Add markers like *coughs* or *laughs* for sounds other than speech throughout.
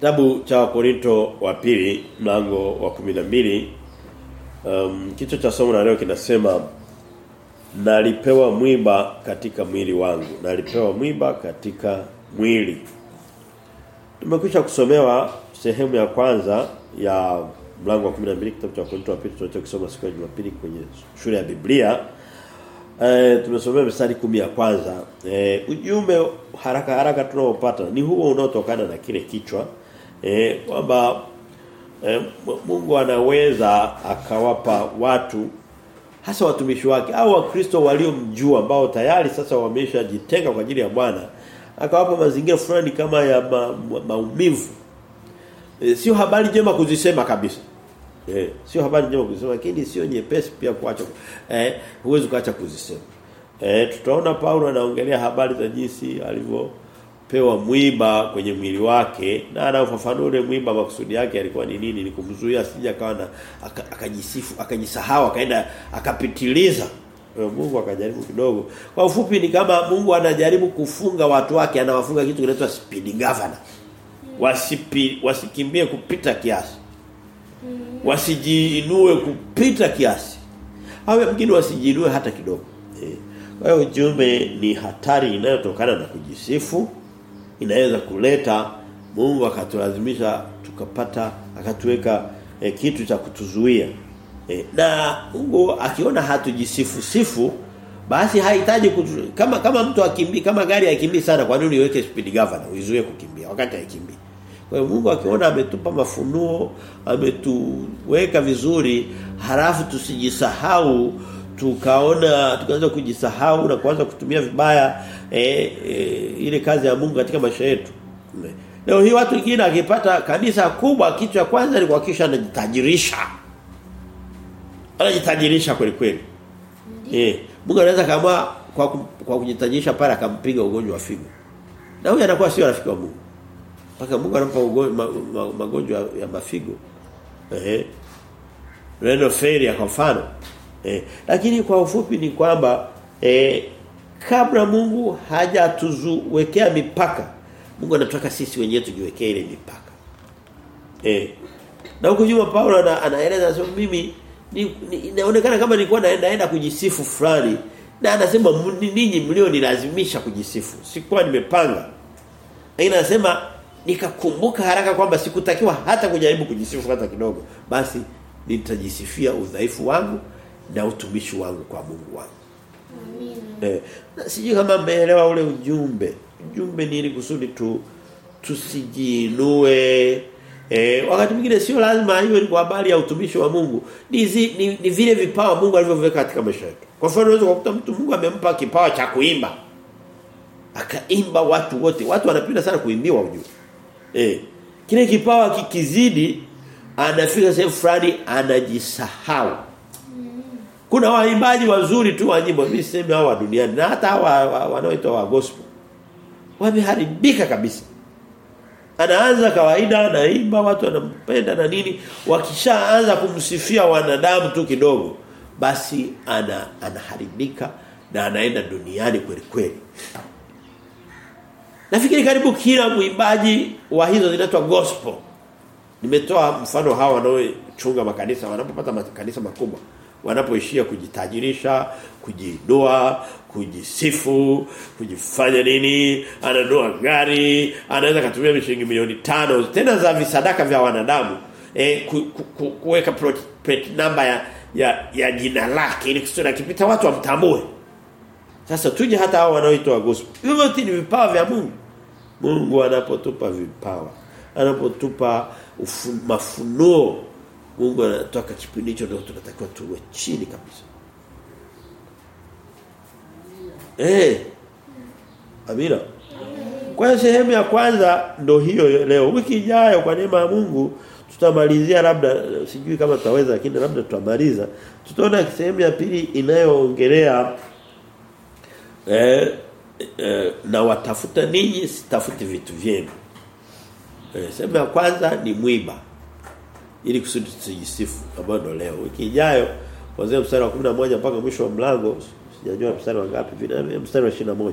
Kitabu cha Wakorinto wa pili mlango wa 12 um, kichwa cha somo la leo kinasema nalipewa mwiba katika mwili wangu. Nalipewa mwiba katika mwili. Tumekwisha kusomewa sehemu ya kwanza ya mlango wa 12 kitabu cha Wakorinto wa pili tunachokisoma siku ya Jumapili kwenye shule ya Biblia. Eh tumesomea mstari kumi ya kwanza. Eh ujumbe haraka haraka tunaopata ni huo unaotokana na kile kichwa eh kwamba eh, Mungu anaweza akawapa watu hasa watumishi wake au wakristo waliomjua ambao tayari sasa wameshajitenga kwa ajili ya Bwana akawapa mazingira fulani kama ya ma, ma, maumivu. E, sio habari njema kuzisema kabisa. Eh sio habari njema kuzisema lakini sio nyepesi pia kuacha eh huwezi kuacha kuzisema. Eh tutaona Paulo anaongelea habari za jinsi alivyopewa mwiba kwenye mwili wake na anafafanua mwiba makusudi yake alikuwa ni nini ni kumzuia asije akawa na akajisifu akajisahau akaenda akapitiliza Mungu akajaribu kidogo. Kwa ufupi ni kama Mungu anajaribu kufunga watu wake, anawafunga kitu kinaitwa speed governor. Wasipi, wasikimbie kupita kiasi. Wasijiinue kupita kiasi. Au wengine wasijiinue hata kidogo. Kwa hiyo ujumbe ni hatari inayotokana na kujisifu. Inaweza kuleta Mungu akatulazimisha tukapata akatuweka e, kitu cha kutuzuia. E, na Mungu akiona hatujisifu sifu basi hahitaji kama kama mtu akimbi kama gari haikimbii sana kwa nini uweke speed governor uizuie kukimbia wakati haikimbii kwa Mungu akiona ametupa mafunuo ametuweka vizuri halafu tusijisahau tukaona tukaanza kujisahau na kuanza kutumia vibaya e, e, ile kazi ya Mungu katika maisha yetu leo hii watu wengine akipata kanisa kubwa kitu cha kwanza ni kuhakikisha anajitajirisha anajitajirisha kweli kweli. Eh, Mungu anaweza kama kwa kwa kujitajirisha pale akampiga ugonjwa wa figo. Na huyu anakuwa sio rafiki wa Mungu. Paka Mungu anampa ugonjwa ma, ma, magonjwa ya mafigo. Eh. Renal failure kwa mfano. Eh, lakini kwa ufupi ni kwamba eh, kabla Mungu hajatuzuwekea mipaka, Mungu anataka sisi wenyewe tujiwekee ile mipaka. Eh. Na huko nyuma Paulo anaeleza sio mimi inaonekana kama nilikuwa naenda kujisifu fulani na anasema ninyi mlio nilazimisha kujisifu sikuwa nimepanga lakini anasema nikakumbuka haraka kwamba sikutakiwa hata kujaribu kujisifu hata kidogo basi nitajisifia udhaifu wangu na utumishi wangu kwa Mungu wangu Amina. Eh, sijui kama mmeelewa ule ujumbe ujumbe ni ili kusudi tu tusijiinue Eh, wakati mwingine sio lazima hiyo ni kwa habari ya utumishi wa Mungu. Ni, zi, ni, ni vile vipawa Mungu alivyoviweka katika maisha yetu. Kwa mfano unaweza kukuta mtu Mungu amempa kipawa cha kuimba. Akaimba watu wote. Watu wanapenda sana kuimbiwa ujue. Eh. Kile kipawa kikizidi anafika sehemu fulani anajisahau. Kuna waimbaji wazuri tu wa nyimbo, mimi sisemi hao wa duniani na hata hawa wanaoitwa wa gospel. Wameharibika kabisa. Anaanza kawaida anaimba watu wanampenda na nini. Wakishaanza kumsifia wanadamu tu kidogo basi ana anaharibika na anaenda duniani kweli kweli. Nafikiri karibu kila mwimbaji wa hizo zinaitwa gospel. Nimetoa mfano hawa wanaochunga makanisa wanapopata makanisa makubwa wanapoishia kujitajirisha, kujidoa, kujisifu, kujifanya nini, ananua gari, anaweza katumia shilingi milioni tano tena za visadaka vya wanadamu eh ku, ku, ku, kuweka plate namba ya, ya ya jina lake ili kusudi akipita watu wamtambue. Sasa tuje hata hao wanaoitwa gospel. Hivyo ni vipawa vya Mungu. Mungu anapotupa vipawa, anapotupa mafunuo Mungu anataka kipindi hicho ndio tunatakiwa tuwe chini kabisa. Eh. Amina. Kwa sehemu ya kwanza ndo hiyo leo. Wiki ijayo kwa neema ya Mungu tutamalizia labda sijui kama tutaweza lakini labda tutamaliza. Tutaona sehemu ya pili inayoongelea eh, eh, na watafuta ninyi sitafuti vitu vyenu. Eh, sehemu ya kwanza ni mwiba ili kusudi tusijisifu ambayo ndo leo wiki ijayo kuanzia mstari wa 11 mpaka mwisho wa mlango sijajua mstari wa ngapi vile mstari wa 21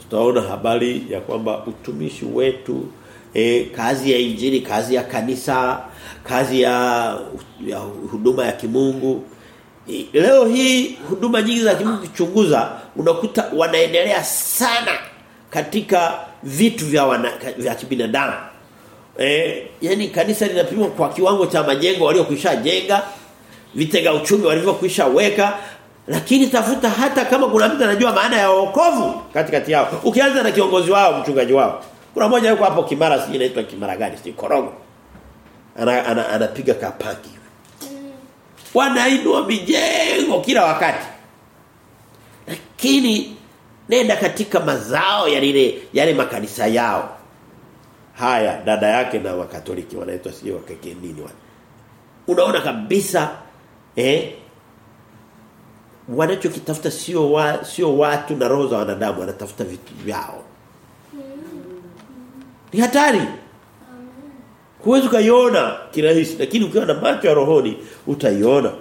tutaona habari ya kwamba utumishi wetu e, kazi ya injili, kazi ya kanisa, kazi ya, ya huduma ya kimungu. E, leo hii huduma nyingi za kimungu kuchunguza unakuta wanaendelea sana katika vitu vya wana, vya kibinadamu. Eh, yani kanisa linapimwa kwa kiwango cha majengo waliokwisha jenga, vitega uchumi walivyokwisha weka, lakini tafuta hata kama kuna mtu anajua maana ya wokovu katikati yao. Ukianza na kiongozi wao, mchungaji wao. Kuna mmoja yuko hapo Kimara, sijui inaitwa Kimara gani, sijui Korogo. Ana ana- anapiga kapaki. Wanainua mijengo kila wakati. Lakini nenda katika mazao ya lile yale makanisa yao. Haya dada yake na wakatoliki wanaitwa sio wakeke nini wale. Unaona kabisa eh wanachokitafuta sio wa, sio watu na roho za wanadamu wanatafuta vitu vyao. Ni hatari. Huwezi ukaiona kirahisi lakini ukiwa na macho ya rohoni utaiona.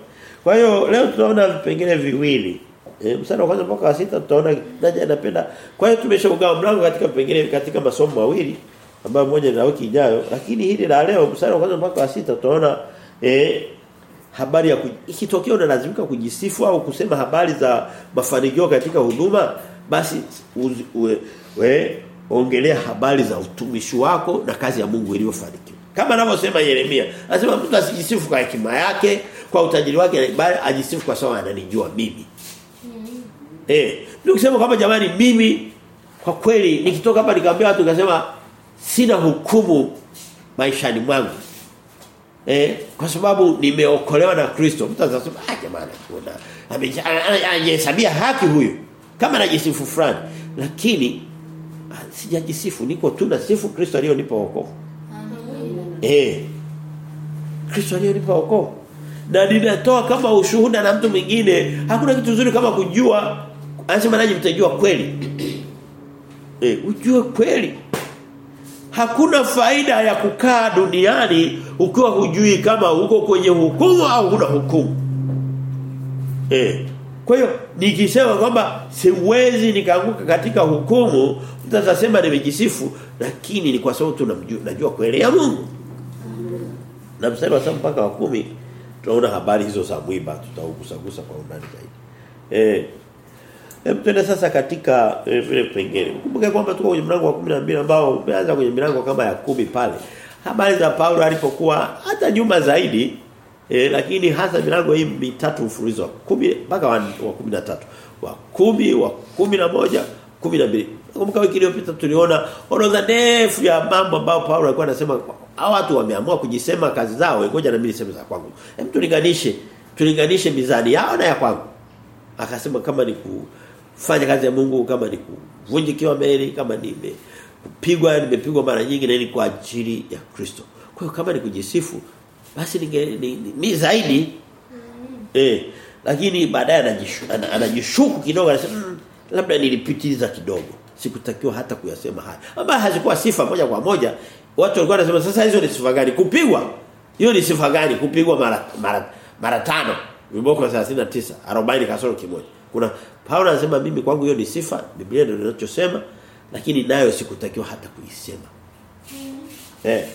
Kwa hiyo leo tunaona vipengele viwili. E, msana wa kwanza mpaka wa sita tutaona naja anapenda. Kwa hiyo tumeshaugawa mlango katika vipengele katika masomo mawili ambayo moja na wiki ijayo lakini hili la leo msari wa kwanza mpaka wa sita tutaona eh habari ya ikitokea unalazimika kujisifu au kusema habari za mafanikio katika huduma basi uz, uwe, we, ongelea habari za utumishi wako na kazi ya Mungu iliyofanikiwa. Kama anavyosema Yeremia anasema mtu asijisifu kwa hekima yake kwa utajiri wake bali ajisifu kwa sababu ananijua mimi. Eh ndio kusema kama jamani mimi kwa kweli nikitoka hapa nikamwambia watu nikasema sina hukumu maishani mwangu Eh, kwa sababu nimeokolewa na Kristo. Mtu atasema ah jamani kuna amejisabia haki huyu. Kama anajisifu fulani. Lakini ah, sijajisifu niko tu na sifu Kristo aliyonipa wokovu. Eh. Kristo aliyonipa wokovu. Na ninatoa kama ushuhuda na mtu mwingine, hakuna kitu nzuri kama kujua anasema nanyi mtajua kweli. *clears throat* Eh, ujue kweli. Hakuna faida ya kukaa duniani ukiwa hujui kama uko kwenye hukumu au huna hukumu. Eh. Kwa hiyo nikisema kwamba siwezi nikaanguka katika hukumu, mtu atasema nimejisifu lakini ni kwa sababu tunamjua najua kweli ya Mungu. Na mstari wa saba mpaka wa kumi tunaona habari hizo za mwiba tutaugusagusa kwa undani zaidi. Eh Hebu tuende sasa katika eh, vile pengine. Kumbuka kwamba tuko kwenye mlango wa 12 ambao umeanza kwenye milango kama ya kumi pale. Habari za Paulo alipokuwa hata nyuma zaidi eh, lakini hasa milango hii mitatu mfululizo wa 10 mpaka wa, wa 13. Wa 10, wa 11, 12. Kumbuka wiki iliyopita tuliona orodha ndefu ya mambo ambayo Paulo alikuwa anasema hao watu wameamua kujisema kazi zao, ngoja na mimi niseme za kwangu. Hem tulinganishe, tulinganishe mizani yao na ya kwangu. Akasema kama ni ku fanya kazi ya Mungu kama ni kuvunjikiwa meli kama ni kupigwa nimepigwa mara nyingi na ni kwa ajili ya Kristo. Kwa hiyo kama ni kujisifu basi ninge ni, ni, mi zaidi eh lakini baadaye anajishuku, anajishuku kidogo anasema mm, labda nilipitiliza kidogo. Sikutakiwa hata kuyasema haya. Baba hazikuwa sifa moja kwa moja. Watu walikuwa wanasema sasa hizo ni sifa gani? Kupigwa. Hiyo ni sifa gani? Kupigwa mara mara mara tano. Viboko 39, 40 kasoro kimoja. Kuna Paulo anasema mimi kwangu hiyo ni sifa, Biblia ndio inachosema, lakini nayo sikutakiwa hata kuisema. Eh.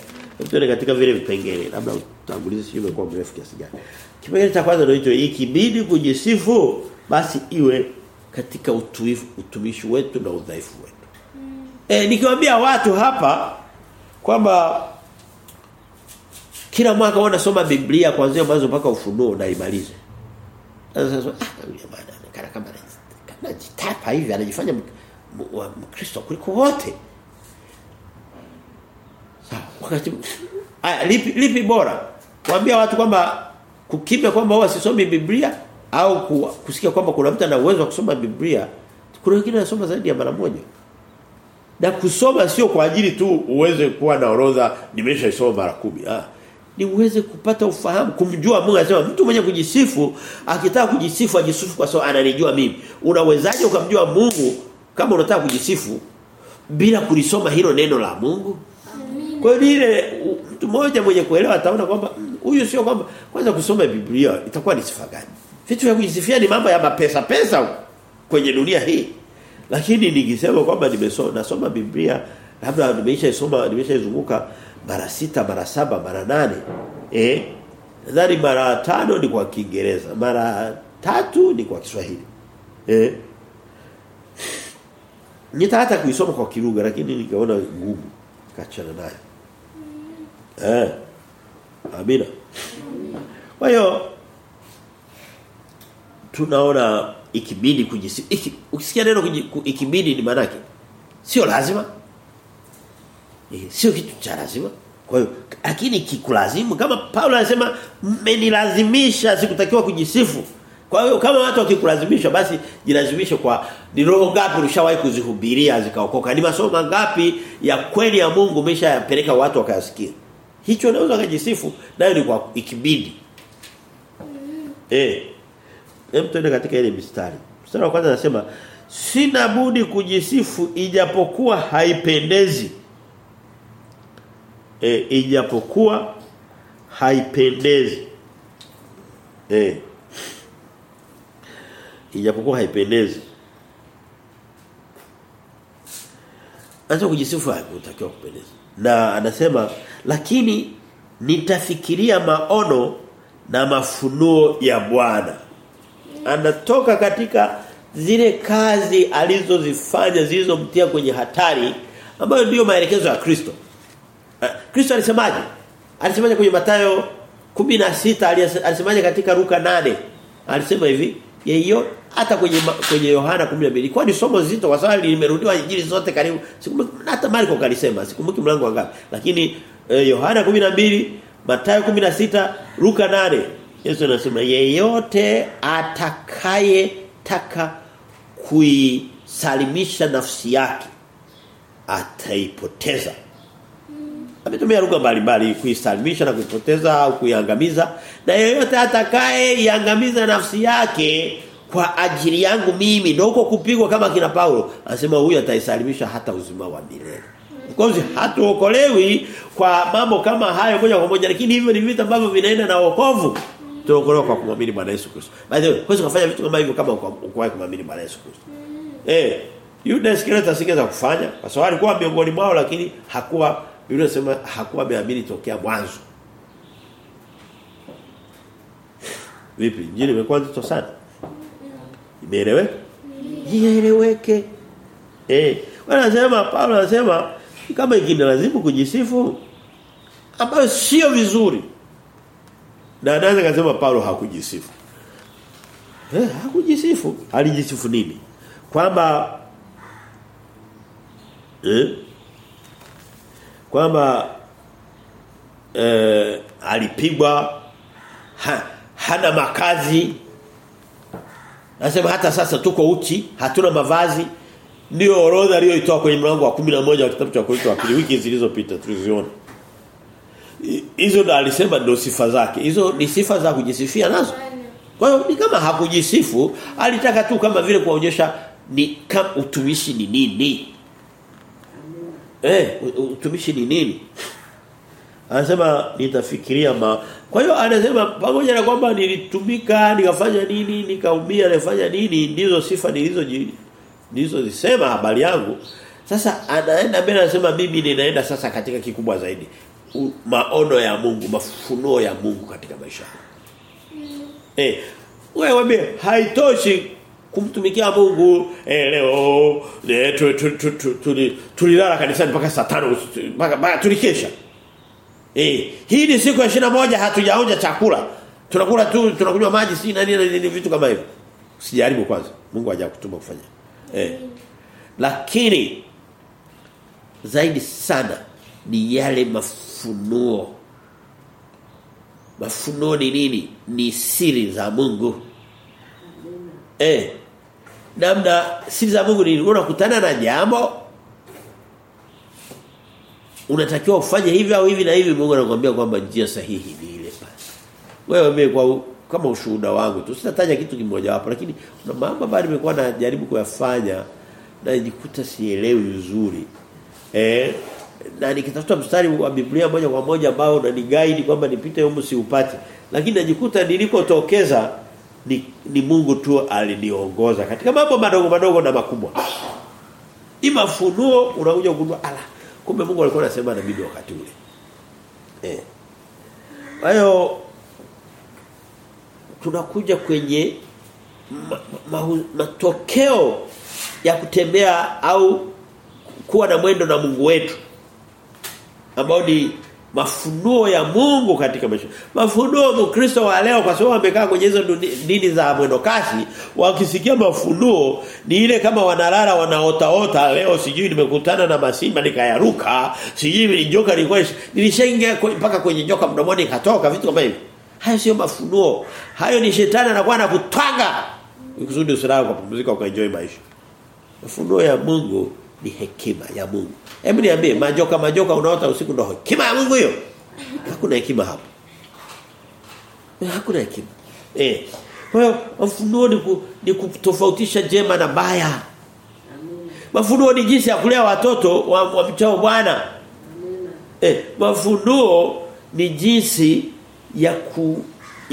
Tuende katika vile vipengele, labda utangulize sio umekuwa mrefu kiasi gani. Kipengele cha kwanza ndio hicho, ikibidi kujisifu basi iwe katika utuifu, utumishi wetu na udhaifu wetu. Mm. Eh nikiwaambia watu hapa kwamba kila mwaka wanasoma Biblia kuanzia mwanzo mpaka ufunuo na imalize. Sasa ah yule bwana kana kama anajitapa hivi anajifanya Mkristo kuliko wote. Sawa, wakati aya lipi lipi bora? Kuambia watu kwamba kukimya kwamba wao wasisomi Biblia au kusikia kwamba kuna mtu ana uwezo wa kusoma Biblia. Kuna wengine wanasoma zaidi ya mara moja. Na kusoma sio kwa ajili tu uweze kuwa na orodha nimeshaisoma mara kumi. Ah ni uweze kupata ufahamu kumjua Mungu anasema mtu mwenye kujisifu akitaka kujisifu ajisifu kwa sababu ananijua mimi. Unawezaje ukamjua Mungu kama unataka kujisifu bila kulisoma hilo neno la Mungu? Kwa hiyo ile mtu mmoja mwenye kuelewa ataona kwamba huyu sio kwamba kwanza kusoma Biblia itakuwa ni sifa gani? Vitu vya kujisifia ni mambo ya mapesa pesa kwenye dunia hii. Lakini nikisema kwamba nimesoma nasoma Biblia labda nimeisha isoma nimeisha nimeshaizunguka mara sita mara saba mara nane eh nadhani mara tano ni kwa Kiingereza mara tatu ni kwa Kiswahili eh Nitaka kuisoma kwa Kiruga lakini nikaona ngumu kachana nayo. Eh. Amina. Kwa hiyo tunaona ikibidi kujisi iki, ukisikia neno ikibidi ni maana sio lazima. Eh, sio kitu cha lazima. Kwa hiyo lakini kikulazimu kama Paulo anasema mmenilazimisha sikutakiwa kujisifu. Kwa hiyo kama watu wakikulazimisha basi jilazimishe kwa ni roho ngapi ulishawahi kuzihubiria zikaokoka? Ni masomo ngapi ya kweli ya Mungu umeshayapeleka watu wakayasikia? Hicho naweza kujisifu nayo ni kwa ikibidi. Eh. Hem tuende katika ile mistari. Mstari wa kwanza anasema sina budi kujisifu ijapokuwa haipendezi. E, ijapokuwa haipendezi. Eh. Ijapokuwa haipendezi. Anza kujisifu hakutakiwa kupendeza. Na anasema lakini nitafikiria maono na mafunuo ya Bwana. Anatoka katika zile kazi alizozifanya zilizomtia kwenye hatari ambayo ndiyo maelekezo ya Kristo. Kristo alisemaje? Alisemaje kwenye Mathayo 16 alias- alisemaje katika Luka 8? Alisema hivi, yeyo hata kwenye kwenye Yohana 12 kwa ni somo zito kwa sababu limerudiwa injili zote karibu. Sikumbuki hata Marko kalisema sikumbuki mlango wangapi lakini eh, Yohana 12 Mathayo 16 Luka 8 Yesu anasema yeyote atakaye taka kuisalimisha nafsi yake ataipoteza Ametumia lugha mbalimbali kuisalimisha na kuipoteza au kuiangamiza na yeyote atakaye iangamiza nafsi yake kwa ajili yangu mimi ndio huko kupigwa kama kina Paulo anasema huyu ataisalimisha hata uzima wa milele. Kwa hatuokolewi kwa mambo kama hayo moja kwa moja lakini hivyo ni vitu ambavyo vinaenda na wokovu. Tuokolewa kwa kumwamini Bwana Yesu Kristo. By the way, kwanza kufanya vitu kama hivyo kama kwa kumwamini Bwana Yesu Kristo. Eh, Yuda Iskariote asingeweza kufanya kwa sababu alikuwa miongoni mwao lakini hakuwa Biblia inasema hakuwa ameamini tokea mwanzo. Vipi? Injili imekuwa nzito sana. Imeeleweka? Ieleweke. Eh, wanasema Paulo anasema kama ikinilazimu kujisifu ambayo sio vizuri. Na anaweza kusema Paulo hakujisifu. Eh, hakujisifu. Alijisifu nini? Kwamba eh kwamba eh, alipigwa ha, hana makazi Nasema hata sasa tuko uchi, hatuna mavazi. Ndio orodha aliyoitoa kwenye mlango wa 11 wa kitabu cha Korinto wa pili wiki zilizopita tuliziona. Hizo ndo alisema ndo sifa zake. Hizo ni sifa za kujisifia nazo. Kwa hiyo ni kama hakujisifu, alitaka tu kama vile kuonyesha ni kama utumishi ni nini. Eh, utumishi ni nini? Anasema nitafikiria ma Kwa hiyo anasema pamoja na kwamba nilitumika, nikafanya nini, nikaumia, nifanya nini, ndizo sifa nilizo nilizozisema habari yangu. Sasa anaenda mbele anasema mimi ninaenda sasa katika kikubwa zaidi. U, maono ya Mungu, mafunuo ya Mungu katika maisha. Mm. Eh, wewe haitoshi kumtumikia Mungu eh, leo eh, tu, tu, tu, tu, tuli- tulilala kanisani mpaka saa 5 mpaka mpaka tulikesha. Eh, hii ni siku ya 21 hatujaonja chakula. Tunakula tu tunakunywa maji si nani na nini vitu kama hivyo. usijaribu kwanza. Mungu hajakutuma kufanya. Eh. Lakini zaidi sana ni yale mafunuo. Mafunuo ni nini? Ni siri za Mungu. Eh. Namna siri za Mungu ni unakutana na jambo unatakiwa ufanye hivi au hivi na hivi Mungu anakuambia kwamba njia sahihi ni ile basi. Wewe mimi kwa kama ushuhuda wangu tu sitataja kitu kimoja hapo lakini kuna mambo ambayo nimekuwa najaribu kuyafanya na nijikuta sielewi vizuri. Eh na nikitafuta mstari wa Biblia moja kwa moja ambao unaniguide kwamba nipite huko siupate. Lakini najikuta nilikotokeza ni, ni Mungu tu aliniongoza katika mambo madogo madogo na makubwa. Ima funuo unakuja kugundua ala kumbe Mungu alikuwa anasema na bibi wakati ule eh hiyo tunakuja kwenye ma, ma, matokeo ya kutembea au kuwa na mwendo na Mungu wetu ambao ni mafunuo ya Mungu katika maisha. Mafunuo Mkristo wa leo kwa sababu amekaa kwenye hizo dini za mwendo kasi, wakisikia mafunuo ni ile kama wanalala wanaotaota leo sijui nimekutana na masimba nikayaruka, sijui ni joka nilikuwa nilishaingia mpaka kwenye joka mdomoni katoka vitu kama hivyo. Hayo sio mafunuo. Hayo ni shetani anakuwa anakutwanga. Ukizudi usilale kwa pumzika ukaenjoy maisha. Mafunuo ya Mungu ni hekima ya Mungu. Hebu niambie majoka majoka unaota usiku ndio hekima ya Mungu hiyo? Hakuna hekima hapo. Hakuna hekima. Eh. Kwa hiyo mafunuo ni, ku, ni kutofautisha jema na baya. Mafunuo ni jinsi ya kulea watoto wa, wa mchao Bwana. Eh, mafunuo ni jinsi ya ku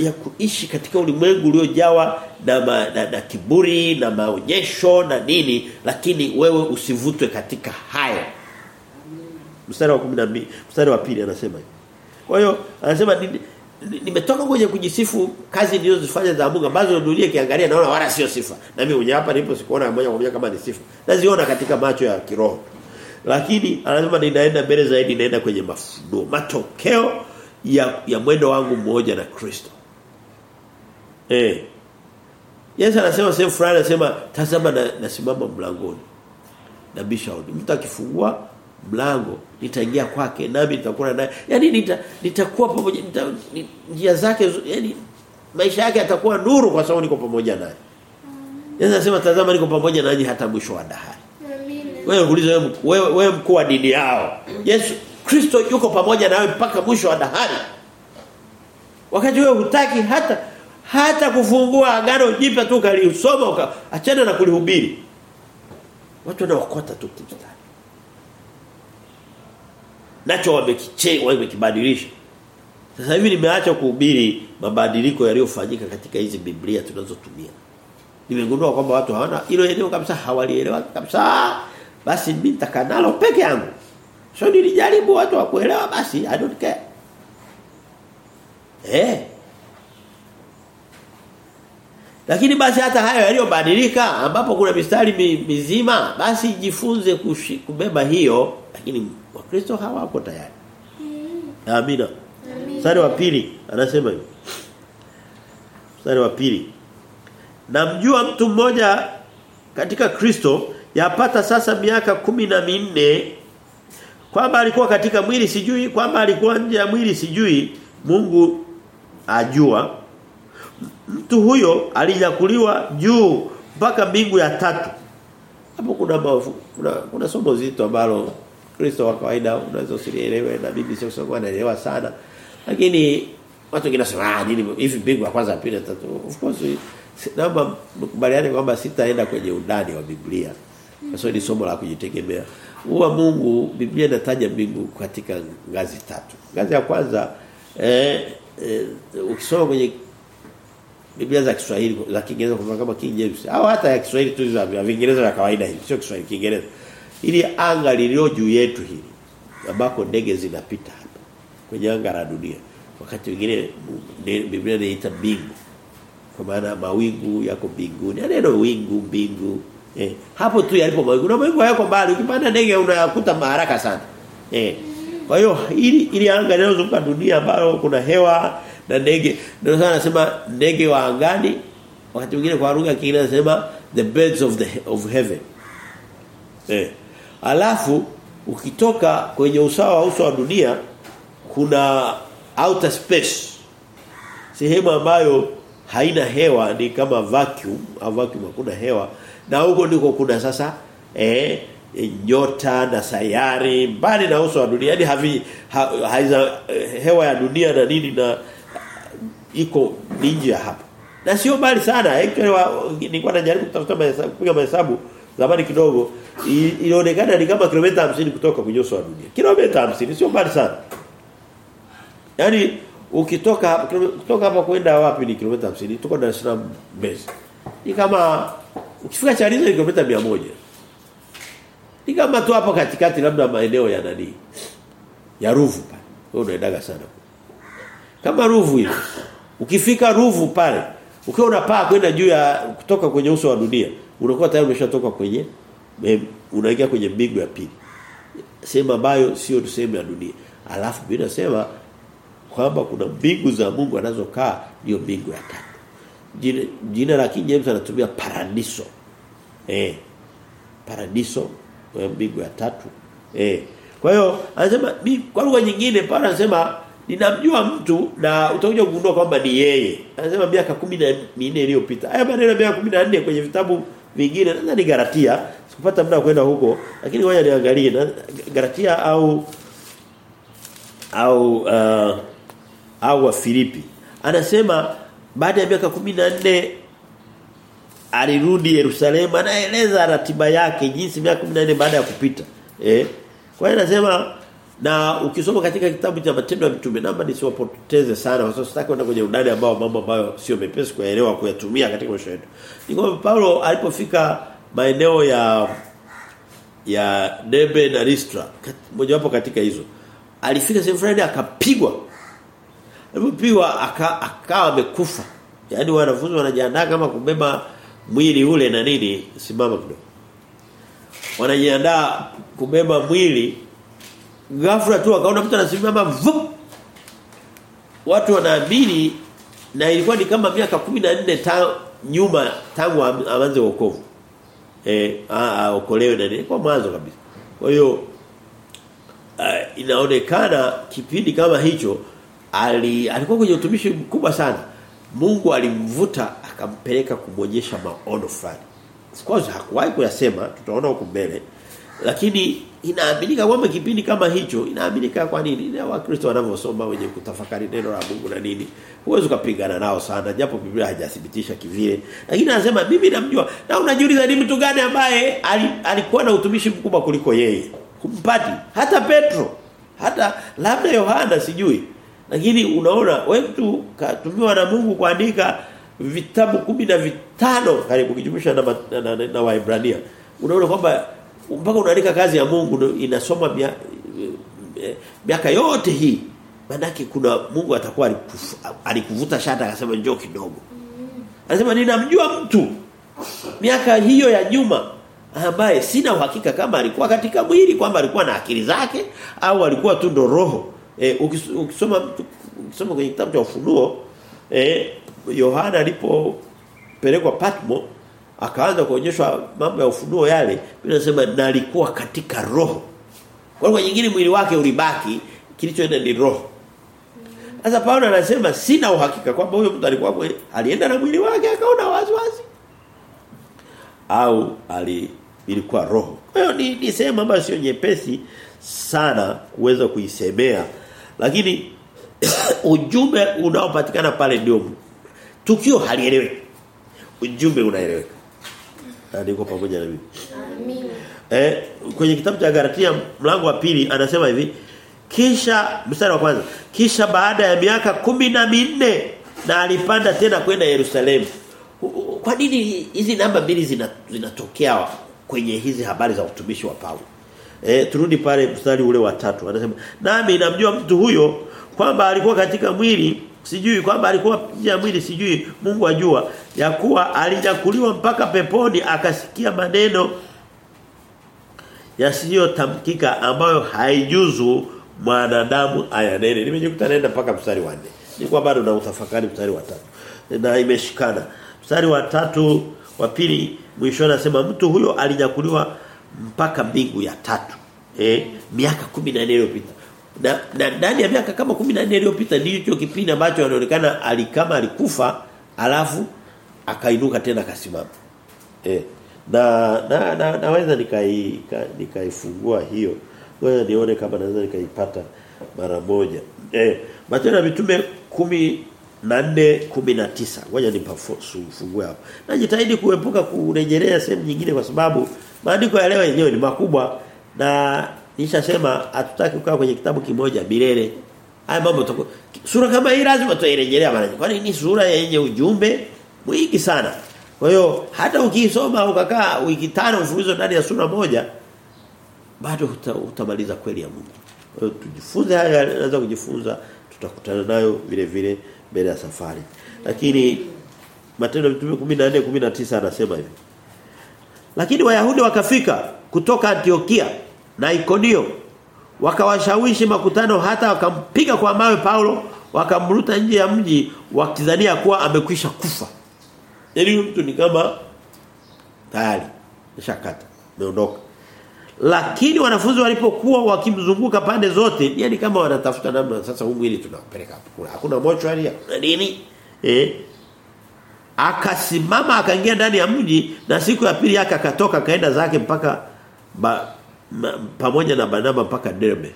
ya kuishi katika ulimwengu uliojawa na, ma, na na kiburi na maonyesho na nini lakini wewe usivutwe katika hayo. Mstari wa 12 mstari wa pili anasema. Kwa hiyo anasema nimetoka kwenye kujisifu kazi nilizozifanya za Mungu ambazo dunia kiangalia naona wala sio sifa. Na mimi mwenyewe hapa nilipo sikuona moja kwa moja kama ni sifa. Naziona katika macho ya kiroho. Lakini anasema ninaenda mbele zaidi naenda kwenye mafunuo. Matokeo ya ya mwendo wangu mmoja na Kristo. Eh. Yesu anasema sehemu fulani anasema tazama na, nasimama mlangoni. Na hodi. Mtu akifungua mlango nitaingia kwake nami nitakula naye. Yaani nita nitakuwa pamoja nita, njia zake yani maisha yake yatakuwa nuru kwa sababu niko pamoja naye. Yesu anasema tazama niko pamoja nanyi hata mwisho wa dahari. Wewe ulize wewe wewe, wewe mkuu wa dini yao. Yesu Kristo yuko pamoja nawe mpaka mwisho wa dahari. Wakati wewe hutaki hata hata kufungua agano jipya tu kaliusoma achana na kulihubiri. Watu wanaokota tu kitani. Nacho wamekiche wamekibadilisha. Sasa hivi nimeacha kuhubiri mabadiliko yaliyofanyika katika hizi Biblia tunazotumia. Nimegundua kwamba watu hawana hilo eneo kabisa hawalielewa kabisa. Basi mimi nitakanalo peke yangu. So nilijaribu watu wakuelewa basi I don't care. Eh. Lakini basi hata hayo yaliyobadilika ambapo kuna mistari mizima basi jifunze kushi, kubeba hiyo lakini wakristo hawako tayari. Amina. Mstari wa pili anasema hivi. Mstari wa pili. Namjua mtu mmoja katika Kristo yapata sasa miaka kumi na minne kwamba alikuwa katika mwili sijui kwamba alikuwa nje ya mwili sijui Mungu ajua mtu huyo alinyakuliwa juu mpaka mbingu ya tatu. Hapo kuna mafu, kuna kuna somo zito ambalo Kristo wa kawaida unaweza usielewe na bibi sio sio anaelewa sana. Lakini watu wengine wanasema ah nini hivi mbingu ya kwanza pili tatu. Of course naomba mkubaliane kwamba sitaenda kwenye undani wa Biblia. Kwa sababu ni somo la kujitegemea. Huwa Mungu Biblia inataja mbingu katika ngazi tatu. Ngazi ya kwanza eh, eh ukisoma kwenye Biblia za Kiswahili za Kiingereza kwa kama King James au hata ya Kiswahili tu za Kiingereza vya kawaida hivi sio Kiswahili Kiingereza. Ili anga lililo juu yetu hili ambako ndege zinapita hapa kwenye anga la dunia. Wakati wengine Biblia inaita mbingu. Kwa maana mawingu yako mbinguni. Neno wingu mbingu eh. Hapo tu yalipo mawingu. Na mawingu hayako mbali. Ukipanda ndege unayakuta haraka sana. Eh. Kwa hiyo ili ili anga linalozunguka dunia ambayo kuna hewa na ndege ndio sana nasema ndege wa angani wakati mwingine kwa lugha kingine nasema the birds of the of heaven. Eh. Alafu ukitoka kwenye usawa wa uso wa dunia kuna outer space. Sehemu ambayo haina hewa ni kama vacuum au vacuum hakuna hewa. Na huko ndiko kuna sasa eh nyota na sayari mbali na uso wa dunia. Yani havi ha, haiza hewa ya dunia na nini na iko nje hapa na sio mbali sana actually nilikuwa najaribu kutafuta mahesabu kupiga mahesabu zamani kidogo ilionekana ni kama kilomita 50 kutoka kwenye uso wa dunia kilomita 50 sio mbali sana yani ukitoka kutoka hapa kwenda wapi ni kilomita 50 tuko Dar es Salaam base ni kama ukifika Chalinze ni kilomita 100 Ni kama tu hapo katikati labda maeneo ya nani? Ya Ruvu pale. Wewe unaendaga sana. Kama Ruvu hivi. Ukifika Ruvu pale, ukiwa unapaa kwenda juu ya kutoka kwenye uso wa dunia, unakuwa tayari umeshatoka kwenye unaingia kwenye mbingu ya pili. Sema ambayo sio sehemu ya dunia. Alafu Biblia inasema kwamba kuna mbingu za Mungu anazokaa ndio mbingu ya tatu. Jina, jina la King James anatumia paradiso. Eh. Paradiso mbingu ya tatu. Eh. Kwa hiyo anasema kwa lugha nyingine Paulo anasema ninamjua mtu na utakuja kugundua kwamba ni yeye. Anasema miaka 14 iliyopita. Haya maneno ya miaka 14 kwenye vitabu vingine nadhani Galatia. Sikupata muda kwenda huko lakini ngoja niangalie Galatia au au uh, au wa Filipi. Anasema baada ya miaka 14 alirudi Yerusalemu anaeleza ratiba yake jinsi miaka 14 baada ya kupita. Eh? Kwa hiyo anasema na ukisoma katika kitabu cha matendo ya mitume namba nisiwapoteze sana kwa sababu sitaki kwenda kwenye undani ambao mambo ambayo sio mepesi kuelewa kuyatumia katika maisha yetu. Ni kwamba Paulo alipofika maeneo ya ya Debe na Listra mojawapo katika hizo alifika sehemu fulani akapigwa. Alipopigwa akawa amekufa. Yaani wanafunzi wanajiandaa kama kubeba mwili ule na nini simama kidogo. Wanajiandaa kubeba mwili ghafla tu akaona mtu anasimama vup! Watu wanaamini na ilikuwa ni kama miaka 14 ta, nyuma tangu aanze wokovu. Eh aokolewe na kwa mwanzo kabisa. Kwa hiyo inaonekana kipindi kama hicho ali alikuwa kwenye utumishi mkubwa sana. Mungu alimvuta akampeleka kumwonyesha maono fulani. Sikwazo hakuwahi kuyasema tutaona huko mbele lakini inaaminika kwamba kipindi kama hicho inaaminika kwa nini? Na wakristo wanavyosoma wenye kutafakari neno la Mungu na nini. Huwezi kupigana nao sana japo Biblia haijathibitisha kivile. Lakini anasema mimi namjua. Na unajiuliza ni mtu gani ambaye alikuwa na utumishi mkubwa kuliko yeye? Kumpati. Hata Petro. Hata labda Yohana sijui. Lakini unaona wewe mtu katumiwa na Mungu kuandika vitabu kumi na vitano karibu kijumlisha na, na, na, na, na Waebrania. Unaona kwamba mpaka unaandika kazi ya Mungu inasoma miaka yote hii. Manake kuna Mungu atakuwa alikuvuta shata akasema njoo kidogo. Anasema ninamjua mtu miaka hiyo ya nyuma ambaye sina uhakika kama alikuwa katika mwili kwamba alikuwa na akili zake au alikuwa tu ndo roho. E, ukisoma ukisoma kwenye kitabu cha ufunuo eh Yohana alipopelekwa Patmo akaanza kuonyeshwa mambo ya ufunuo yale sema nalikuwa katika roho. Kwa hiyo nyingine mwili wake ulibaki kilichoenda ni roho. Sasa Paulo anasema sina uhakika kwamba huyo mtu alikuwa kwe, alienda na mwili wake akaona wazi wazi au ali ilikuwa roho. Kwa hiyo ni, ni sehemu ambayo sio nyepesi sana kuweza kuisemea. Lakini *coughs* ujumbe unaopatikana pale ndio tukio halieleweki. Ujumbe unaeleweka na niko pamoja na mimi. Amina. eh kwenye kitabu cha Galatia mlango wa pili anasema hivi kisha mstari wa kwanza kisha baada ya miaka kumi na minne na alipanda tena kwenda Yerusalemu. Kwa nini hizi namba mbili zinatokea zina kwenye hizi habari za utumishi wa Paulo? Eh turudi pale mstari ule wa tatu anasema nami namjua mtu huyo kwamba alikuwa katika mwili sijui kwamba alikuwa nje ya mwili sijui Mungu ajua ya kuwa alinyakuliwa mpaka peponi akasikia maneno yasiyotamkika ambayo haijuzu mwanadamu ayanene nimejikuta nenda mpaka mstari wa 4 nilikuwa bado na utafakari mstari wa 3 na imeshikana. Mstari wa tatu wa pili mwisho anasema mtu huyo alinyakuliwa mpaka mbingu ya tatu. Eh miaka 14 iliyopita na, na ndani ya miaka kama 14 iliyopita ndicho kipindi ambacho anaonekana alikama alikufa alafu akainuka tena akasimama. Eh na na, na naweza nikai nikaifungua hiyo. Ngoja nione kama naweza nikaipata mara moja. Eh matendo ya mitume 14 19 ngoja nipafungue hapo. Najitahidi kuepuka kurejelea sehemu nyingine kwa sababu maandiko ya leo yenyewe ni makubwa na nishasema hatutaki kukaa kwenye kitabu kimoja bilele. haya mambo tuko sura kama hii lazima tuirejelea mara kwani ni sura yenye ujumbe mwingi sana kwa hiyo hata ukisoma ukakaa wiki tano mfululizo ndani ya sura moja bado uta, utamaliza kweli ya Mungu. Kwa hiyo tujifunze haya naweza kujifunza tutakutana nayo vile vile mbele ya safari. Lakini Matendo ya Mitume 14 19 anasema hivi. Lakini Wayahudi wakafika kutoka Antiokia na Ikonio wakawashawishi makutano hata wakampiga kwa mawe Paulo wakamruta nje ya mji wakidhania kuwa amekwisha kufa. Yaani mtu ni kama tayari nishakata ameondoka. Lakini wanafunzi walipokuwa wakimzunguka pande zote, yani kama wanatafuta namna sasa huu mwili tunapeleka hapo. Kuna hakuna mochwari, hakuna nini? Eh? Akasimama akaingia ndani ya mji na siku ya pili yake akatoka kaenda zake mpaka ba, pamoja na Barnaba mpaka Derbe.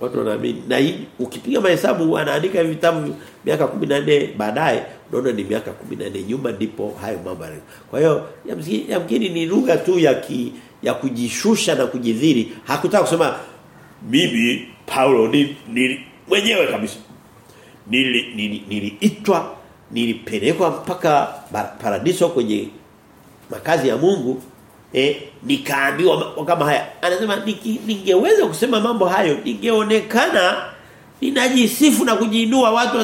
Watu wanaamini na hii ukipiga mahesabu anaandika vitabu miaka 14 baadaye unaona ni miaka 14 nyuma ndipo hayo mambo. Kwa hiyo yamkini ni lugha tu ya ki, ya kujishusha na kujidhiri. Hakutaka kusema mimi Paulo ni, ni mwenyewe kabisa. Nili niliitwa nili nilipelekwa mpaka paradiso kwenye makazi ya Mungu eh nikaambiwa kama haya. Anasema ningeweza kusema mambo hayo ningeonekana ninajisifu na kujiinua. Watu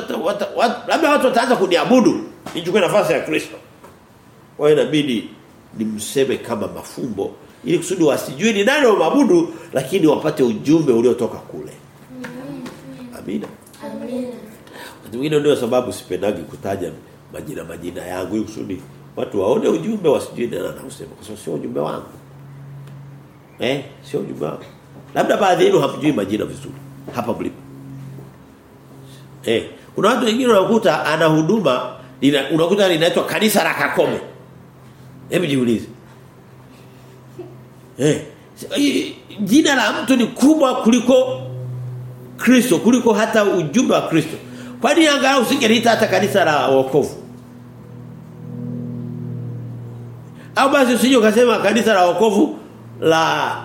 labda watu wataanza kuniabudu nichukue nafasi ya Kristo. Kwa hiyo inabidi nimseme kama mafumbo ili kusudi wasijue ni nani waabudu lakini wapate ujumbe uliotoka kule. Amina. Amina. ndio ndio sababu sipendagi kutaja majina majina yangu ili kusudi watu waone ujumbe wasijue nani anausema kwa sababu sio ujumbe wangu. Eh, sio ujumbe wangu. Labda baadhi yenu hamjui majina vizuri hapa mlipo. Eh, kuna watu wengine unakuta ana huduma unakuta linaitwa kanisa la Kakome. Hebu jiulize. Eh, jina la mtu ni kubwa kuliko Kristo kuliko hata ujumbe wa Kristo. Kwani angalau usingeliita hata kanisa la wokovu? Au basi usije ukasema kanisa la wokovu la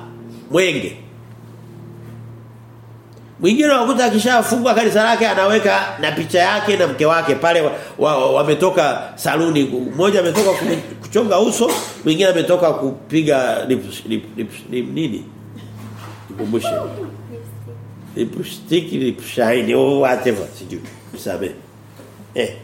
Mwenge. Mwingine wakuta akishafungwa kanisa lake anaweka na picha yake na mke wake pale wametoka wa, wa saluni. Mmoja ametoka kuchonga uso mwingine ametoka kupiga lips, lip, lips, lip, nini? Kumbushe lipstick lipshine or whatever sijui msabe. Eh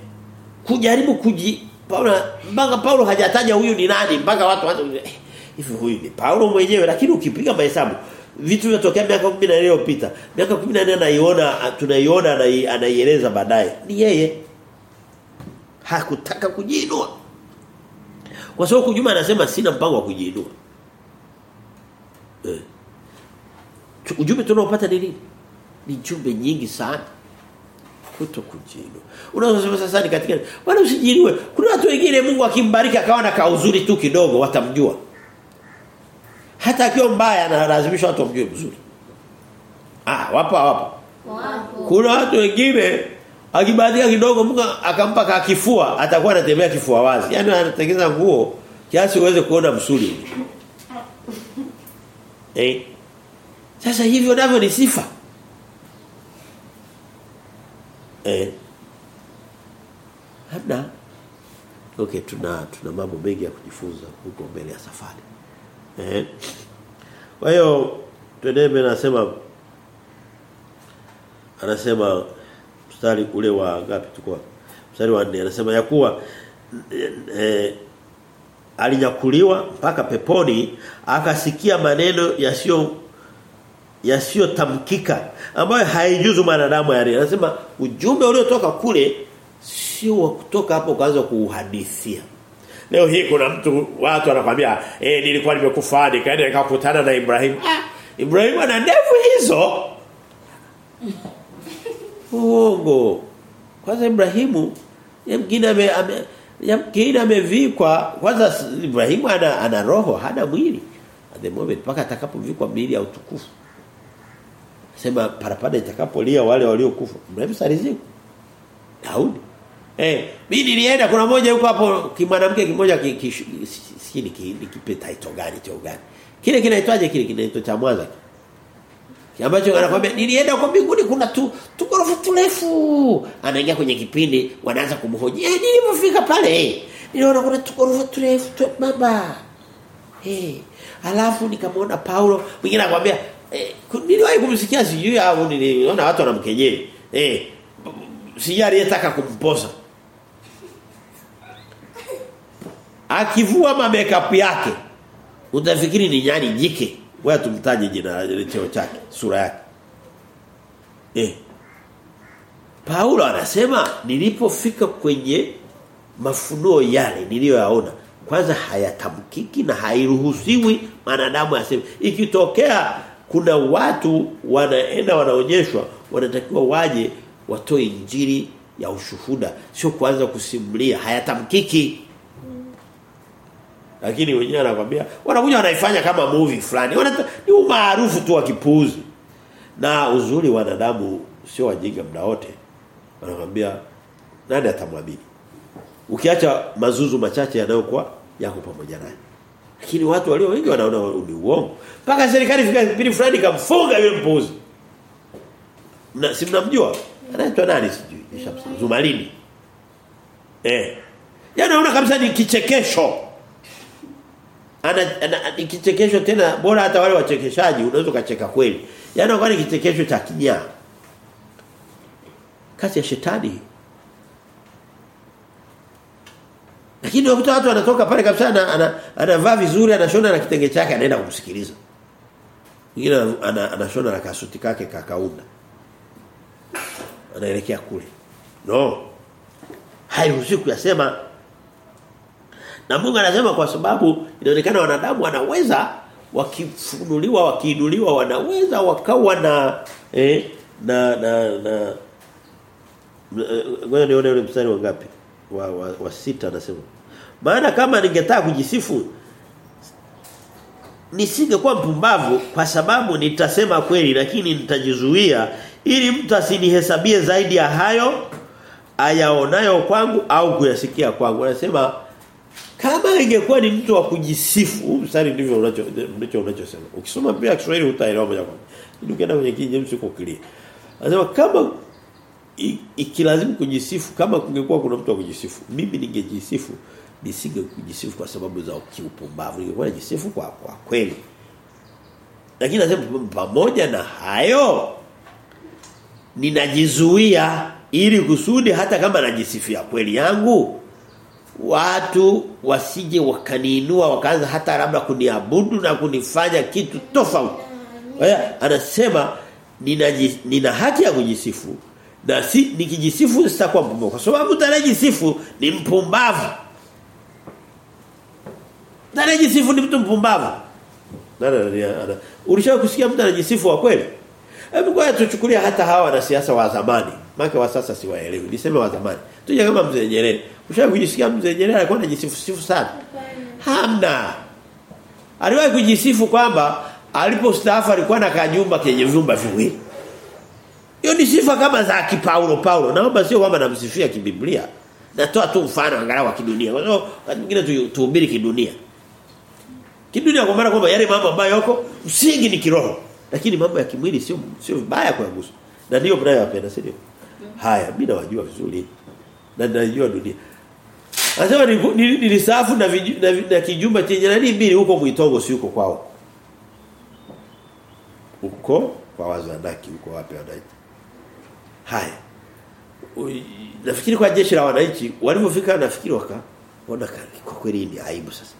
kujaribu kuji Paulo mpaka Paulo hajataja huyu ni nani mpaka watu waanze eh, hivi huyu ni Paulo mwenyewe? Lakini ukipiga mahesabu vitu vinatokea miaka 14 iliyopita miaka 14 anaiona tunaiona anaieleza baadaye. Ni yeye. Hakutaka kujiinua. Kwa sababu kujuma anasema sina mpango wa kujiinua. Eh. Ujumbe tunaopata ni nini? Ni jumbe nyingi sana kuto kujiru. unaweza sasa ni katika wala usijiliwe. Kuna watu wengine Mungu akimbariki akawa na kauzuri tu kidogo watamjua. Hata akiwa mbaya analazimisha watu wamjue mzuri ah wapo wapo Wapo. kuna watu wengine akibahatika kidogo Mungu akampa ka kifua atakuwa anatembea kifua wazi. Yani anatengeneza nguo kiasi uweze kuona msuli eh? Sasa hivyo navyo ni sifa eh. Hamna okay tuna tuna mambo mengi ya kujifunza huko mbele ya safari. Eh. Kwa hiyo tuendelee anasema anasema mstari ule wa ngapi tuko? Mstari wa 4 anasema ya kuwa eh, alinyakuliwa mpaka peponi akasikia maneno yasiyo yasiyotamkika ambayo haijuzu mwanadamu yale anasema ujumbe uliotoka kule sio wa kutoka hapo kaanza kuuhadithia. Leo hii kuna mtu watu wanakuambia eh nilikuwa nimekufa nikaenda nikakutana na Ibrahim. Ah Ibrahim ana ndevu hizo. *laughs* Uongo. Kwanza Ibrahimu yamkini ame, ame yamkini amevikwa. Kwanza Ibrahimu ana, ana roho hana mwili. At the moment mpaka atakapovikwa mwili ya utukufu sema parapanda itakapolia wale waliokufa Ibrahim saliziko Daudi eh mimi nilienda kuna mmoja yuko hapo kimwanamke kimoja sikini kipe title gani cha gani? Kile kinaitwaje kile kinaitwa cha mwanza? Ambacho anakuambia nilienda kwa mbinguni kuna tu tukorofu turefu anaingia kwenye kipindi wanaanza kumhoji eh nilipofika pale? Eh niliona kuna tukorofu turefu tu baba. Eh, alafu nikamwona Paulo, mwingine akwambia eh, niliwahi kumsikia sijui au niliona watu wanamkejeli. Eh, sijui aliyetaka kumposa. Akivua ma makeup yake utafikiri ni nyani jike. Wewe tumtaje jina cheo chake, sura yake. Eh. Paulo anasema nilipofika kwenye mafunuo yale niliyoyaona kwanza hayatamkiki na hairuhusiwi manadamu aseme ikitokea kuna watu wanaenda wanaonyeshwa wanatakiwa waje watoe injili ya ushuhuda. Sio kuanza kusimulia hayatamkiki. Lakini wenyewe anakwambia wanakuja wanaifanya kama movie fulani. Ni umaarufu tu wa kipuuzi. Na uzuri wanadamu sio wajinga muda wote. Wanakwambia nani atamwamini? Ukiacha mazuzu machache yanayokuwa yako pamoja naye lakini watu walio wengi wanaona ni uongo. Mpaka serikali fika kipindi fulani kamfunga yule mpuzi. na si mnamjua? Anaitwa nani sijui? Zumalini. Eh. Yani unaona kabisa ni kichekesho. Ana, ana ni kichekesho tena bora hata wale wachekeshaji unaweza kacheka kweli. Yani kwani kichekesho cha kinyaa. Kazi ya shetani Lakini wakuta watu wanatoka pale kabisa ana, ana, anavaa vizuri anashona na kitenge chake anaenda kumsikiliza. Mwingine ana- ana, anashona na kasuti kake kakaunda. Anaelekea kule. No. Hairuhusi kuyasema. Na Mungu anasema kwa sababu inaonekana wanadamu wanaweza wakifunuliwa wakiinuliwa wanaweza wakawa na eh, na na na eh, ngoja nione ule mstari wa ngapi wa, wa, wa sita anasema. Maana kama ningetaka kujisifu nisingekuwa mpumbavu kwa sababu nitasema kweli lakini nitajizuia ili mtu asinihesabie zaidi ya hayo ayaonayo kwangu au kuyasikia kwangu. Anasema kama ingekuwa ni mtu wa kujisifu msari ndivyo unacho ndicho unachosema. Ukisoma pia Kiswahili utaelewa moja kwa moja. Ukienda kwenye King James anasema kama ikilazimu kujisifu kama kungekuwa kuna mtu wa kujisifu mimi ningejisifu nisinge kujisifu kwa sababu za kiupumbavu. Ningekuwa najisifu kwa kwa kweli. Lakini nasema pamoja na hayo. Ninajizuia ili kusudi hata kama najisifia kweli yangu watu wasije wakaniinua wakaanza hata labda kuniabudu na kunifanya kitu tofauti. Kwa anasema nina, nina haki ya kujisifu na si nikijisifu sitakuwa mpumbavu kwa sababu tarejisifu ni mpumbavu. tarejisifu ni mtu mpumbavu. Nani Ulishawahi kusikia mtu anajisifu wa kweli? Hebu kwa tuchukulia hata hawa wanasiasa wa zamani. Maana wa sasa siwaelewi. Niseme wa zamani. Tuje kama mzee Nyerere. Ushawahi kujisikia mzee Nyerere alikuwa anajisifu sifu sana? Hamna. Aliwahi kujisifu kwamba alipostaafu alikuwa na kajumba kenye vyumba viwili. Hiyo ni sifa kama za kipaulo Paulo. Naomba sio kwamba namsifia kibiblia. Natoa tu mfano angalau wa kidunia. Kwa sababu wakati mwingine tu, tuhubiri kidunia. Kidunia kwa maana kwamba yale mambo ambayo yako msingi ni kiroho. Lakini mambo ya kimwili sio sio vibaya kuyagusa. Na ndio mnayoyapenda sio? Haya, mimi nawajua vizuri. Na najua dunia. Anasema nilisafu na, viju, na, na kijumba chenye nani mbili huko Mwitongo si huko kwao. Huko kwa wazandaki huko wapi wanaita. Haya. Nafikiri kwa jeshi la wananchi walipofika nafikiri waka ona kwa kweli ni aibu sasa.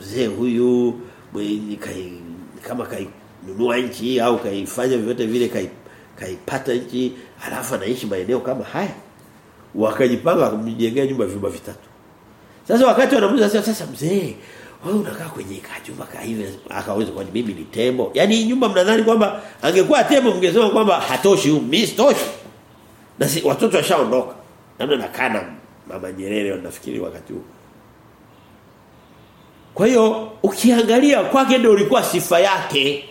Mzee huyu mwenye kai, kama kainunua nchi au kaifanya vyote vile kai kaipata nchi alafu anaishi maeneo kama haya. Wakajipanga kumjengea nyumba vyumba vitatu. Sasa wakati wanamuuliza sasa, sasa mzee wewe unakaa kwenye kajumba ka hivi akaweza kwani mimi ni tembo. Yaani nyumba mnadhani kwamba angekuwa tembo mngesema kwamba hatoshi huyu, mimi sitoshi. Na si, watoto washaondoka. Labda na mama Nyerere nafikiri wakati huo. Kwa hiyo ukiangalia kwake ndio ulikuwa sifa yake.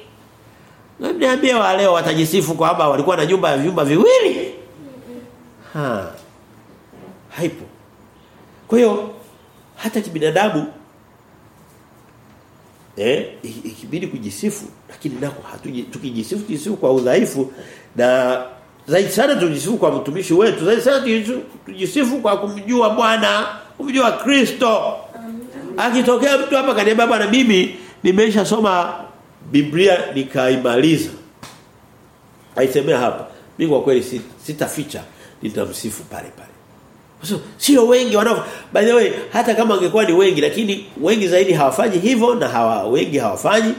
Na niambie wa leo watajisifu kwamba walikuwa na nyumba ya vyumba viwili. Ha. Haipo. Kwa hiyo hata kibinadamu eh ikibidi kujisifu lakini nako hatuji tukijisifu tujisifu kwa udhaifu na zaidi sana tujisifu kwa mtumishi wetu zaidi sana tujisifu kwa kumjua Bwana kumjua Kristo Akitokea mtu hapa kaniambia bwana mimi nimesha soma Biblia nikaimaliza. Aisemea hapa. Mimi kwa kweli si- sitaficha nitamsifu pale pale. So, sio wengi wanao by the way hata kama angekuwa ni wengi lakini wengi zaidi hawafanyi hivyo na hawa wengi hawafanyi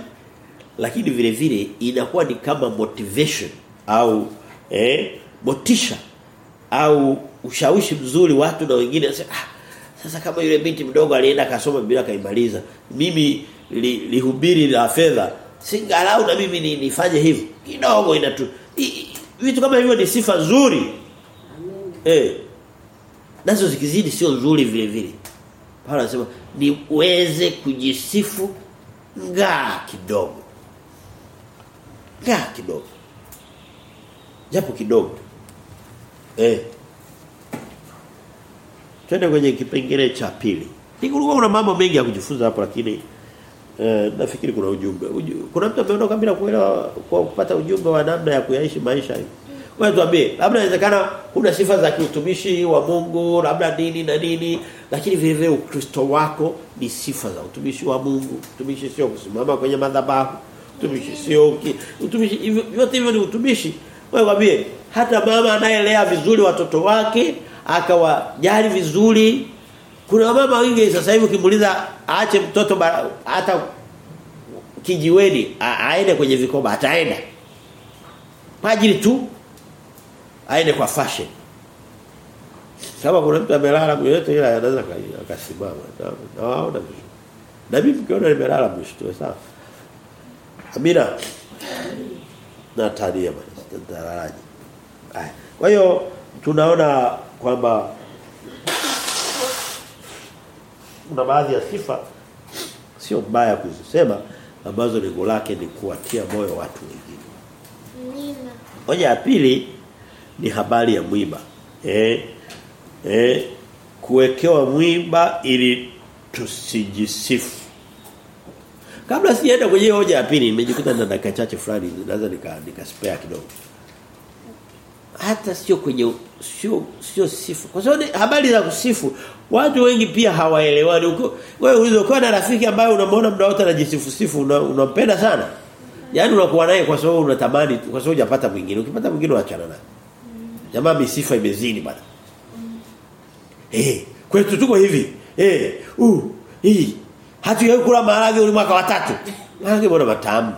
lakini vile vile inakuwa ni kama motivation au eh? Botisha au ushawishi mzuri watu na wengine ah, sasa kama yule binti mdogo alienda akasoma bila kaimaliza mimi li, lihubiri la fedha singalau na mimi ni, nifanye hivyo kidogo inatu vitu kama hivyo ni sifa nzuri. Eh. Nazo zikizidi sio nzuri vile vile. Paulo anasema niweze kujisifu ngaa kidogo. Ngaa kidogo japo kidogo eh Twende kwenye kipengele cha pili. Nikulikuwa kuna mambo mengi ya kujifunza hapo lakini eh nafikiri kuna ujumbe. Uju, kuna mtu ameondoka bila kuelewa kwa kupata ujumbe wa namna ya kuyaishi maisha hii. Wewe tuambie, labda inawezekana kuna sifa za kiutumishi wa Mungu, labda nini na nini, lakini vile vile Ukristo wako ni sifa za utumishi wa Mungu. Utumishi sio kusimama kwenye madhabahu. Utumishi sio utumishi vyote hivyo ni utumishi. Wewe kwambie hata mama anayelea vizuri watoto wake akawajali vizuri. Kuna mama wengi sasa hivi ukimuuliza aache mtoto bara, hata kijiweni aende kwenye vikoba ataenda. Kwa ajili tu aende kwa fashion. Kama kuna mtu amelala yote ila anaweza ka- akasimama. Na waona vizuri na mimi mkiona nimelala mshtue sawa. Amina. Na tadia basi. Kwa hiyo tunaona kwamba kuna baadhi ya sifa sio mbaya kuzisema ambazo lengo lake ni kuwatia moyo watu wengine. moja Hoja ya pili ni habari ya mwiba. Eh eh kuwekewa mwiba ili tusijisifu. Kabla sijaenda kwenye hoja ya pili nimejikuta na dakika chache fulani naweza nika nikaspare kidogo. Hata sio kwenye sio sio sifa. Kwa sababu habari za kusifu watu wengi pia hawaelewani. huko. wewe ulizokuwa na rafiki ambaye unamwona muda wote anajisifu sifu una- unampenda sana. Yaani unakuwa naye kwa sababu unatamani kwa sababu hujapata mwingine. Ukipata mwingine unaachana naye. Jamaa misifa imezidi bana. Eh, hey, kwetu tuko hivi. Eh, hey, uh, hii. Hatujawahi kula maharage ule mwaka wa tatu. Maharage bora matamu.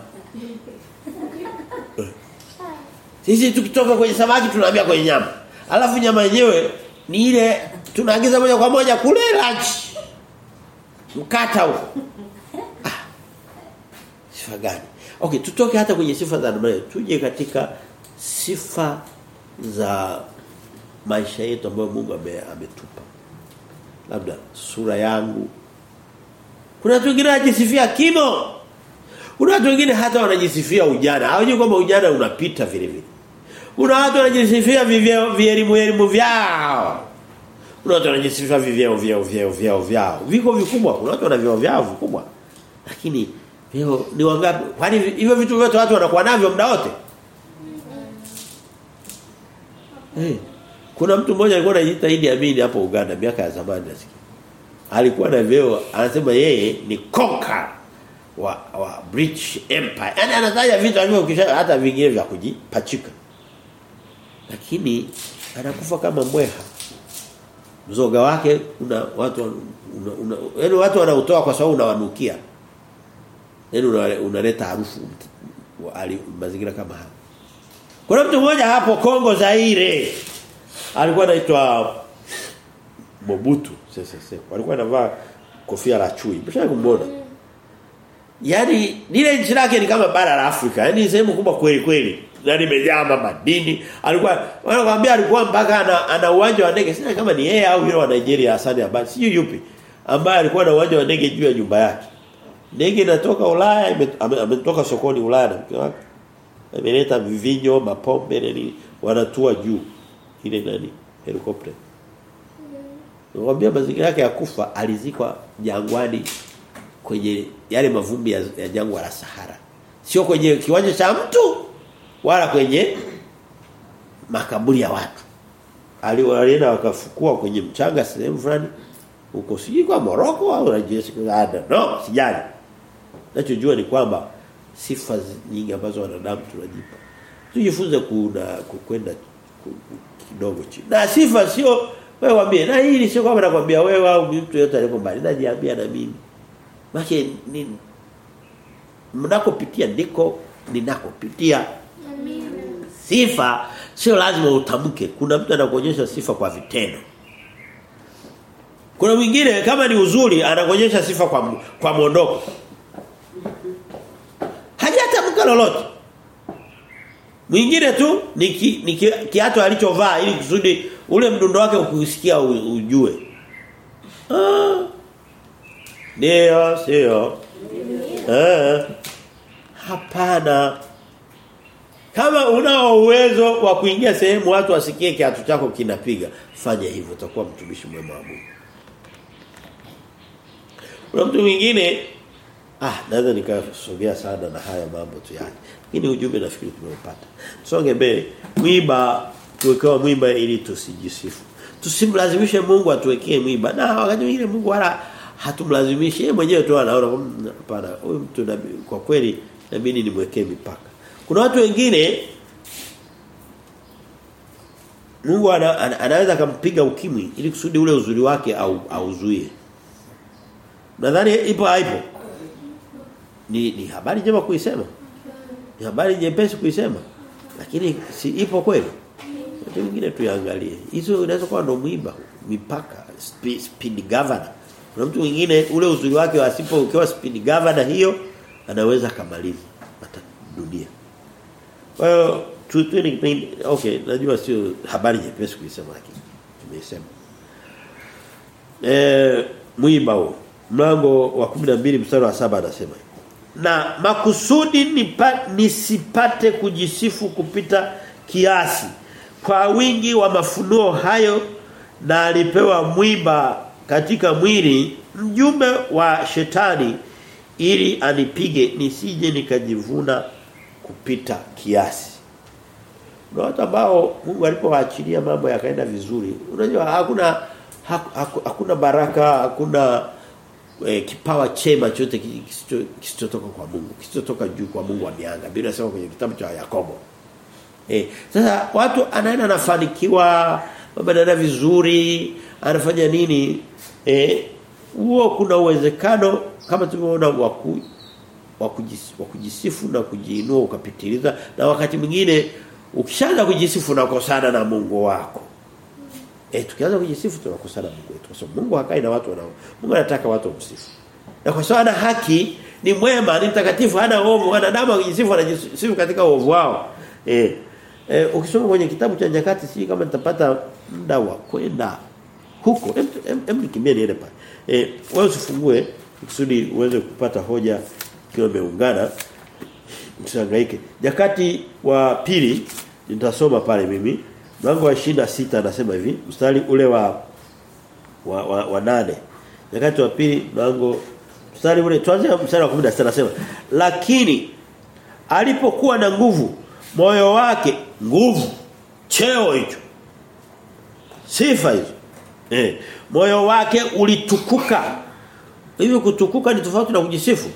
Sisi tukitoka kwenye samaki tunaambia kwenye nyama. Alafu nyama yenyewe ni ile tunaagiza moja kwa moja kule lunch. Mkata huo. Ah. Sifa gani? Okay, tutoke hata kwenye sifa za namna. Tuje katika sifa za maisha yetu ambayo Mungu ametupa. Labda sura yangu. Kuna watu wengine wanajisifia kimo. Kuna watu wengine hata wanajisifia ujana. Hawajui kwamba ujana unapita vile vile. Kuna watu wanajisifia vivyo vielimu elimu vyao. Kuna watu wanajisifia vivyo vyao vyao vyao vyao. Viko vikubwa, kuna watu wana vyao vyao vikubwa. Lakini hiyo ni wangapi? Kwani hivyo vitu vyote watu wanakuwa navyo muda wote? Eh. Kuna mtu mmoja alikuwa anajiita Idi Amin hapo Uganda miaka ya zamani nasikia. Alikuwa na vyeo anasema yeye ni conqueror wa wa British Empire. Yaani anataja vitu alivyokisha hata vingine vya kujipachika. Lakini anakufa kama mbweha. Mzoga wake una watu una, una yaani watu wanautoa kwa sababu unawanukia. Yaani unaleta harufu mazingira kama haya. Kuna mtu mmoja hapo Kongo Zaire alikuwa anaitwa Mobutu sasa sasa. Alikuwa anavaa kofia la chui. Mshawahi kumwona? Yaani lile nchi lake ni kama bara la Afrika. Yaani sehemu kubwa kweli kweli. Na limejaa madini. Alikuwa wanakuambia alikuwa mpaka ana, ana uwanja wa ndege. Sina kama ni yeye au yule wa Nigeria Hassan Abadi. Sijui yupi. Ambaye alikuwa na uwanja wa ndege juu ya nyumba yake. Ndege inatoka Ulaya ametoka sokoni Ulaya na mke wake. Ameleta vivinyo, mapombe nini wanatua juu ile nani helikopta. Nakwambia mazingira yake ya kufa alizikwa jangwani kwenye yale mavumbi ya, ya jangwa la Sahara. Sio kwenye kiwanja cha mtu wala kwenye makaburi ya watu. Ali- Alienda wakafukua kwenye mchanga sehemu fulani huko sijui kwa Morocco au Algeria no sijali nachojua ni kwamba sifa nyingi ambazo wanadamu tunajipa tujifunze kuna kwenda kidogo chini na sifa sio wewe waambie na hili sio kwamba nakwambia wewe au mtu yote alipo najiambia na mimi. Maana ni mnakopitia ndiko ninakopitia. Sifa sio lazima utamke. Kuna mtu anakuonyesha sifa kwa vitendo. Kuna mwingine kama ni uzuri anakuonyesha sifa kwa kwa mondoko hajatamka lolote. Mwingine tu ni, ki, ki, kiatu alichovaa ili kusudi ule mdundo wake ukusikia ujue. Ah. Ndio sio? Eh. Hapana. Kama unao uwezo wa kuingia sehemu watu wasikie kiatu chako kinapiga fanya hivyo utakuwa mtumishi mwema wa Mungu. Kuna mtu mwingine ah naweza nikasogea sana na haya mambo tu yake lakini ujumbe nafikiri tumeupata. Tusonge mbele. Mwiba tuwekewa mwiba ili tusijisifu tusimlazimishe Mungu atuwekee mwiba na wakati mwingine Mungu wala hatumlazimishi yeye mwenyewe tu anaona hapana huyu mtu kwa kweli inabidi nimwekee mipaka kuna watu wengine Mungu ana, ana, anaweza akampiga ukimwi ili kusudi ule uzuri wake au auzuie. Nadhani ipo haipo. Ni ni habari njema kuisema. Ni habari nyepesi kuisema. Lakini si ipo kweli. Watu tu tuangalie. Hizo inaweza kuwa ndo mwiba, mipaka, speed, speed governor. Kuna mtu mwingine ule uzuri wake asipo ukiwa speed governor hiyo anaweza kamaliza hata dunia. Kwa hiyo tuwe ni okay najua sio habari nyepesi kuisema lakini tumesema. Eh mwiba huo mlango wa 12 mstari wa saba anasema na makusudi nipa, nisipate kujisifu kupita kiasi kwa wingi wa mafunuo hayo na alipewa mwiba katika mwili mjumbe wa shetani ili anipige nisije nikajivuna kupita kiasi. Na watu ambao Mungu alipowaachilia mambo yakaenda vizuri unajua hakuna hakuna baraka hakuna eh, kipawa chema chote kisichotoka kwa Mungu kisichotoka juu kwa Mungu wa mianga. Biblia inasema kwenye kitabu cha Yakobo eh sasa watu anaenda anafanikiwa badala vizuri anafanya nini eh huo kuna uwezekano kama tumeona wa wa kujisifu na kujiinua ukapitiliza na wakati mwingine ukishaanza kujisifu unakosana na Mungu wako Eh tukianza kujisifu tunakosana na Mungu wetu. Kwa sababu Mungu hakai na watu wanao. Mungu anataka watu wamsifu. Na kwa sababu ana haki, ni mwema, ni mtakatifu, hana ovu, wanadamu wakijisifu anajisifu katika uovu wao. Eh eh ukisoma kwenye kitabu cha nyakati si kama nitapata muda wa kwenda huko. Hem nikimbie niende pale. Eh wewe usifungue kusudi uweze kupata hoja kio umeungana. Msihangaike. Nyakati wa pili nitasoma pale mimi Mlango wa 26 anasema hivi, mstari ule wa wa, wa, wa nane. Nyakati wa pili mlango mstari ule tuanze mstari wa 16 anasema, lakini alipokuwa na nguvu moyo wake nguvu cheo hicho. Sifa hizo. Eh moyo wake ulitukuka. Hivi kutukuka ni tofauti na kujisifu?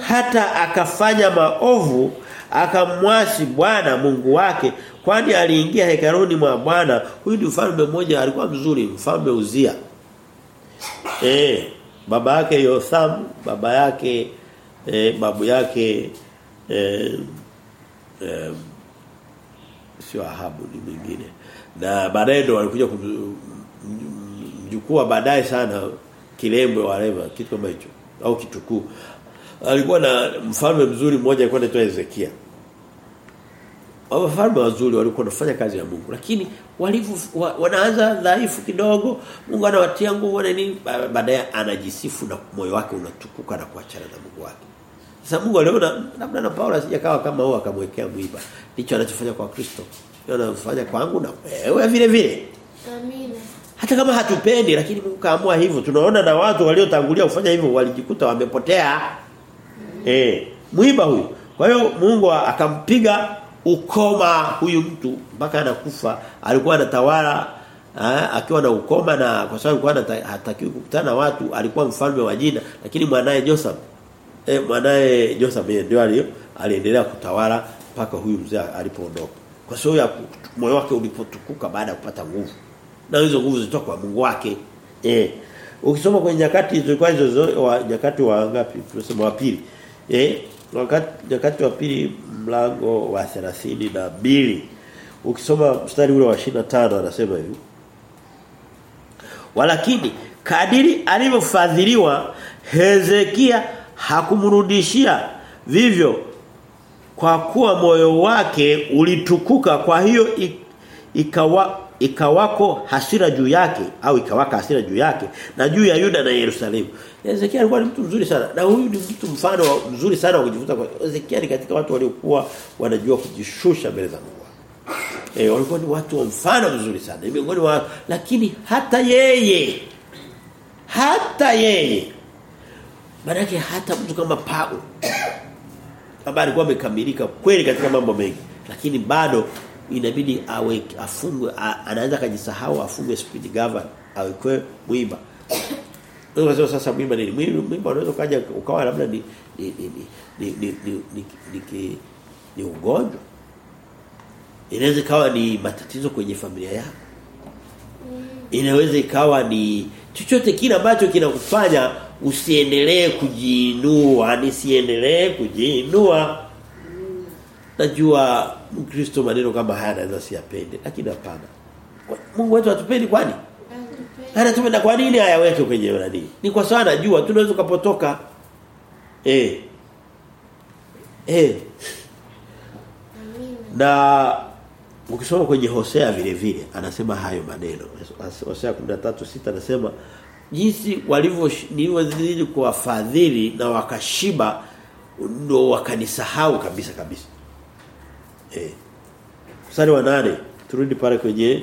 Hata akafanya maovu akamwasi Bwana Mungu wake. Kwani aliingia hekaruni mwa Bwana? Huyu ni mfalme mmoja alikuwa mzuri mfalme Uzia. Eh baba yake Yotham baba yake eh, babu yake eh, eh, sio Ahabu ni mwingine. Na baadaye ndo walikuja mjukuu baadaye sana kilembwe waleva kitu kama hicho au kitukuu. Alikuwa na mfalme mzuri mmoja alikuwa anaitwa Hezekia. Wafalme wazuri walikuwa wanafanya kazi ya Mungu lakini walivu wa, wanaanza dhaifu kidogo. Mungu anawatia nguvu na nini baadaye anajisifu na moyo wake unatukuka na kuachana na Mungu wake sasa Mungu aliona labda na Paulo asijakawa kama huo akamwekea mwiba. Ndicho anachofanya kwa Kristo. Anafanya kwangu na wewe vile vile. Amina. hata kama hatupendi lakini Mungu kaamua hivyo. Tunaona na watu waliotangulia kufanya hivyo walijikuta wamepotea. Eh mwiba huyu. Kwa hiyo Mungu akampiga ukoma huyu mtu mpaka anakufa. Alikuwa anatawala Ha, akiwa na ukoma na kwa sababu alikuwa hatakiwi kukutana na watu alikuwa mfalme wa jina lakini mwanae Jotham eh mwanae Jotham ndio alio aliendelea kutawala mpaka huyu mzee alipoondoka. Kwa sababu ya moyo wake ulipotukuka baada ya kupata nguvu. Na hizo nguvu zilitoka kwa Mungu wake. Eh ukisoma kwenye nyakati zilikuwa hizo wa nyakati wa ngapi? Tunasema wa pili. Eh wakati nyakati wa pili mlango wa 32 ukisoma mstari ule wa 25 anasema hivi. Walakini kadiri alivyofadhiliwa Hezekia hakumrudishia vivyo kwa kuwa moyo wake ulitukuka kwa hiyo ikawa ikawako hasira juu yake au ikawaka hasira juu yake na juu ya Yuda na Yerusalemu. Ezekiel alikuwa ni mtu mzuri sana na huyu ni mtu mfano mzuri sana wa kujifunza kwa Ezekiel katika watu waliokuwa wanajua kujishusha mbele za Mungu. Eh walikuwa ni watu wa mfano mzuri sana. Miongoni wa lakini hata yeye hata yeye Maanake hata mtu kama Paulo ambaye alikuwa amekamilika kweli katika mambo mengi lakini bado inabidi awe afungwe anaweza kujisahau afungwe speed govern awekwe mwiba Unaweza sasa mwiba nini? Mwiba unaweza kaja ukawa labda ni ni ni ni ni ni, ni, ni, ni, ni ugonjwa. Inaweza ikawa ni matatizo kwenye familia yako. Inaweza ikawa ni chochote kile ambacho kinakufanya usiendelee kujiinua, nisiendelee kujiinua. Najua Mkristo maneno kama haya anaweza siyapende, lakini hapana. Mungu wetu atupendi kwani? Anatupenda kwa nini hayaweke kwenye nani? Ni kwa sababu anajua tunaweza kupotoka. Eh. Eh. Na ukisoma kwenye Hosea vile vile anasema hayo maneno. Hosea 13:6 anasema jinsi walivyo nilivyozidi kuwafadhili na wakashiba ndio wakanisahau kabisa kabisa. Eh. Mstari wa nane turudi pale kwenye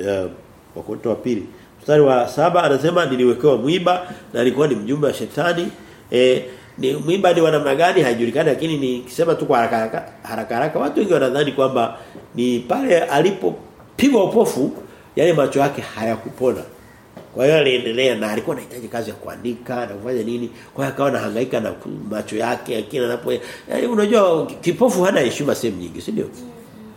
uh, wakoto wa pili. Mstari wa saba anasema niliwekewa mwiba na alikuwa ni mjumbe wa shetani. Eh ni mwiba ni wa namna gani haijulikani lakini nikisema tu kwa haraka haraka, haraka watu wengi wanadhani kwamba ni pale alipopigwa upofu yale macho yake hayakupona. Kwa hiyo aliendelea na alikuwa anahitaji kazi ya kuandika na kufanya nini. Kwa hiyo akawa anahangaika na macho yake akina anapo yani unajua kipofu hana heshima sehemu nyingi, si ndio? Mm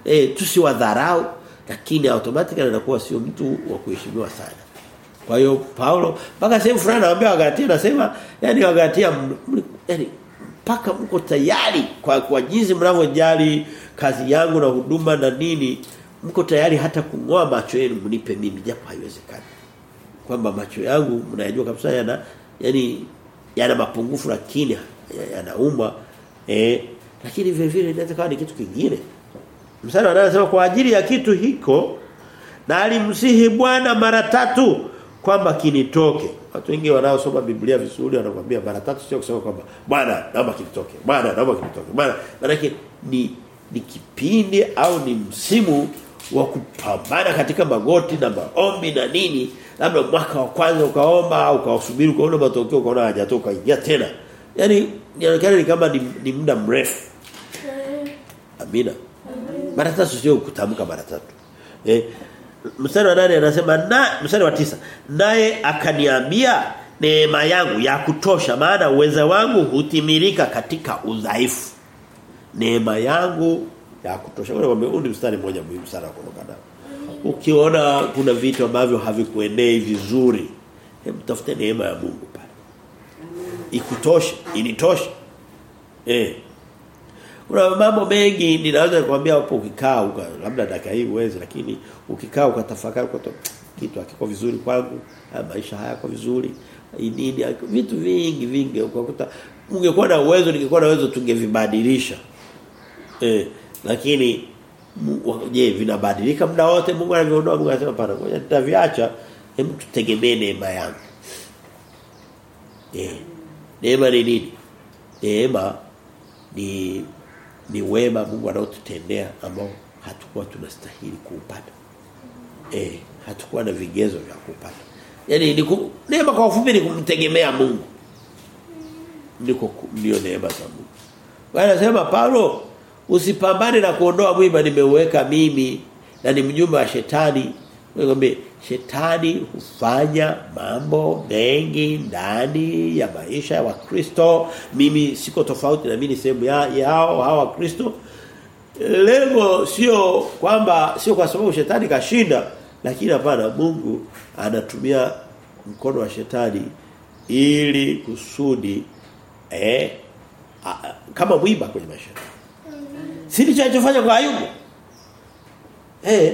-hmm. Eh tusiwadharau lakini automatically anakuwa sio mtu wa kuheshimiwa sana. Kwa hiyo Paulo mpaka sehemu fulani anawaambia Wagalatia anasema yani Wagalatia yani mpaka mko tayari kwa kwa jinsi mnavyojali kazi yangu na huduma na nini mko tayari hata kungoa macho yenu mnipe mimi japo haiwezekani. Kwamba macho yangu mnayajua kabisa yana yani yana mapungufu lakini yanaumwa eh lakini vile vile inaweza kuwa ni kitu kingine. Msana anasema kwa ajili ya kitu hiko na alimsihi Bwana mara tatu kwamba kinitoke. Watu wengi wanaosoma Biblia vizuri wanakuambia mara tatu sio kusema kwamba Bwana naomba kinitoke Bwana naomba kinitoke Bwana. Maana ni ni kipindi au ni msimu wa kupambana katika magoti na maombi na nini labda mwaka wa kwanza ukaomba ukasubiri ukaona matokeo ukaona hajatoka ingia tena. Yani inaonekana ni kama ni, ni muda mrefu. Amina. Mara tatu sio kutamka mara tatu. Eh mstari wa nane anasema na mstari wa tisa naye akaniambia neema yangu ya kutosha maana uweza wangu hutimilika katika udhaifu neema yangu ya kutosha. Kwa sababu ni mstari mmoja muhimu sana kuondoka nao ukiona kuna vitu ambavyo havikuendei vizuri hebu tafute neema ya Mungu pale. Ikutoshe initoshe. Eh kuna mambo mengi ninaweza kukuambia hapo ukikaa labda dakika hii uweze lakini ukikaa ukatafakari kwa kitu hakiko vizuri kwangu maisha hayako vizuri nini vitu vingi vingi ukakuta ungekuwa na uwezo ningekuwa na uwezo tungevibadilisha eh lakini je vinabadilika muda wote? Mungu anavyoondoa Mungu anasema pana ngoja nitaviacha. Hebu tutegemee neema yangu. Eh neema ni nini? Neema ni ni wema Mungu anaotutendea ambao hatukuwa tunastahili kuupata. Eh hatukuwa na vigezo vya kupata yani ni ku, neema kwa ufupi ni kumtegemea Mungu. Ndiko ndio neema za Mungu. Bwana Paulo usipambane na kuondoa mwiba nimeuweka mimi na ni mjumbe wa shetani Ngombe shetani hufanya mambo mengi ndani ya maisha ya Wakristo. Mimi siko tofauti na mimi sehemu ya, yao hawa Wakristo. Lengo sio kwamba sio kwa sababu shetani kashinda lakini hapana Mungu anatumia mkono wa shetani ili kusudi eh a, kama mwiba kwenye maisha. Si alichofanya kwa Ayubu? Eh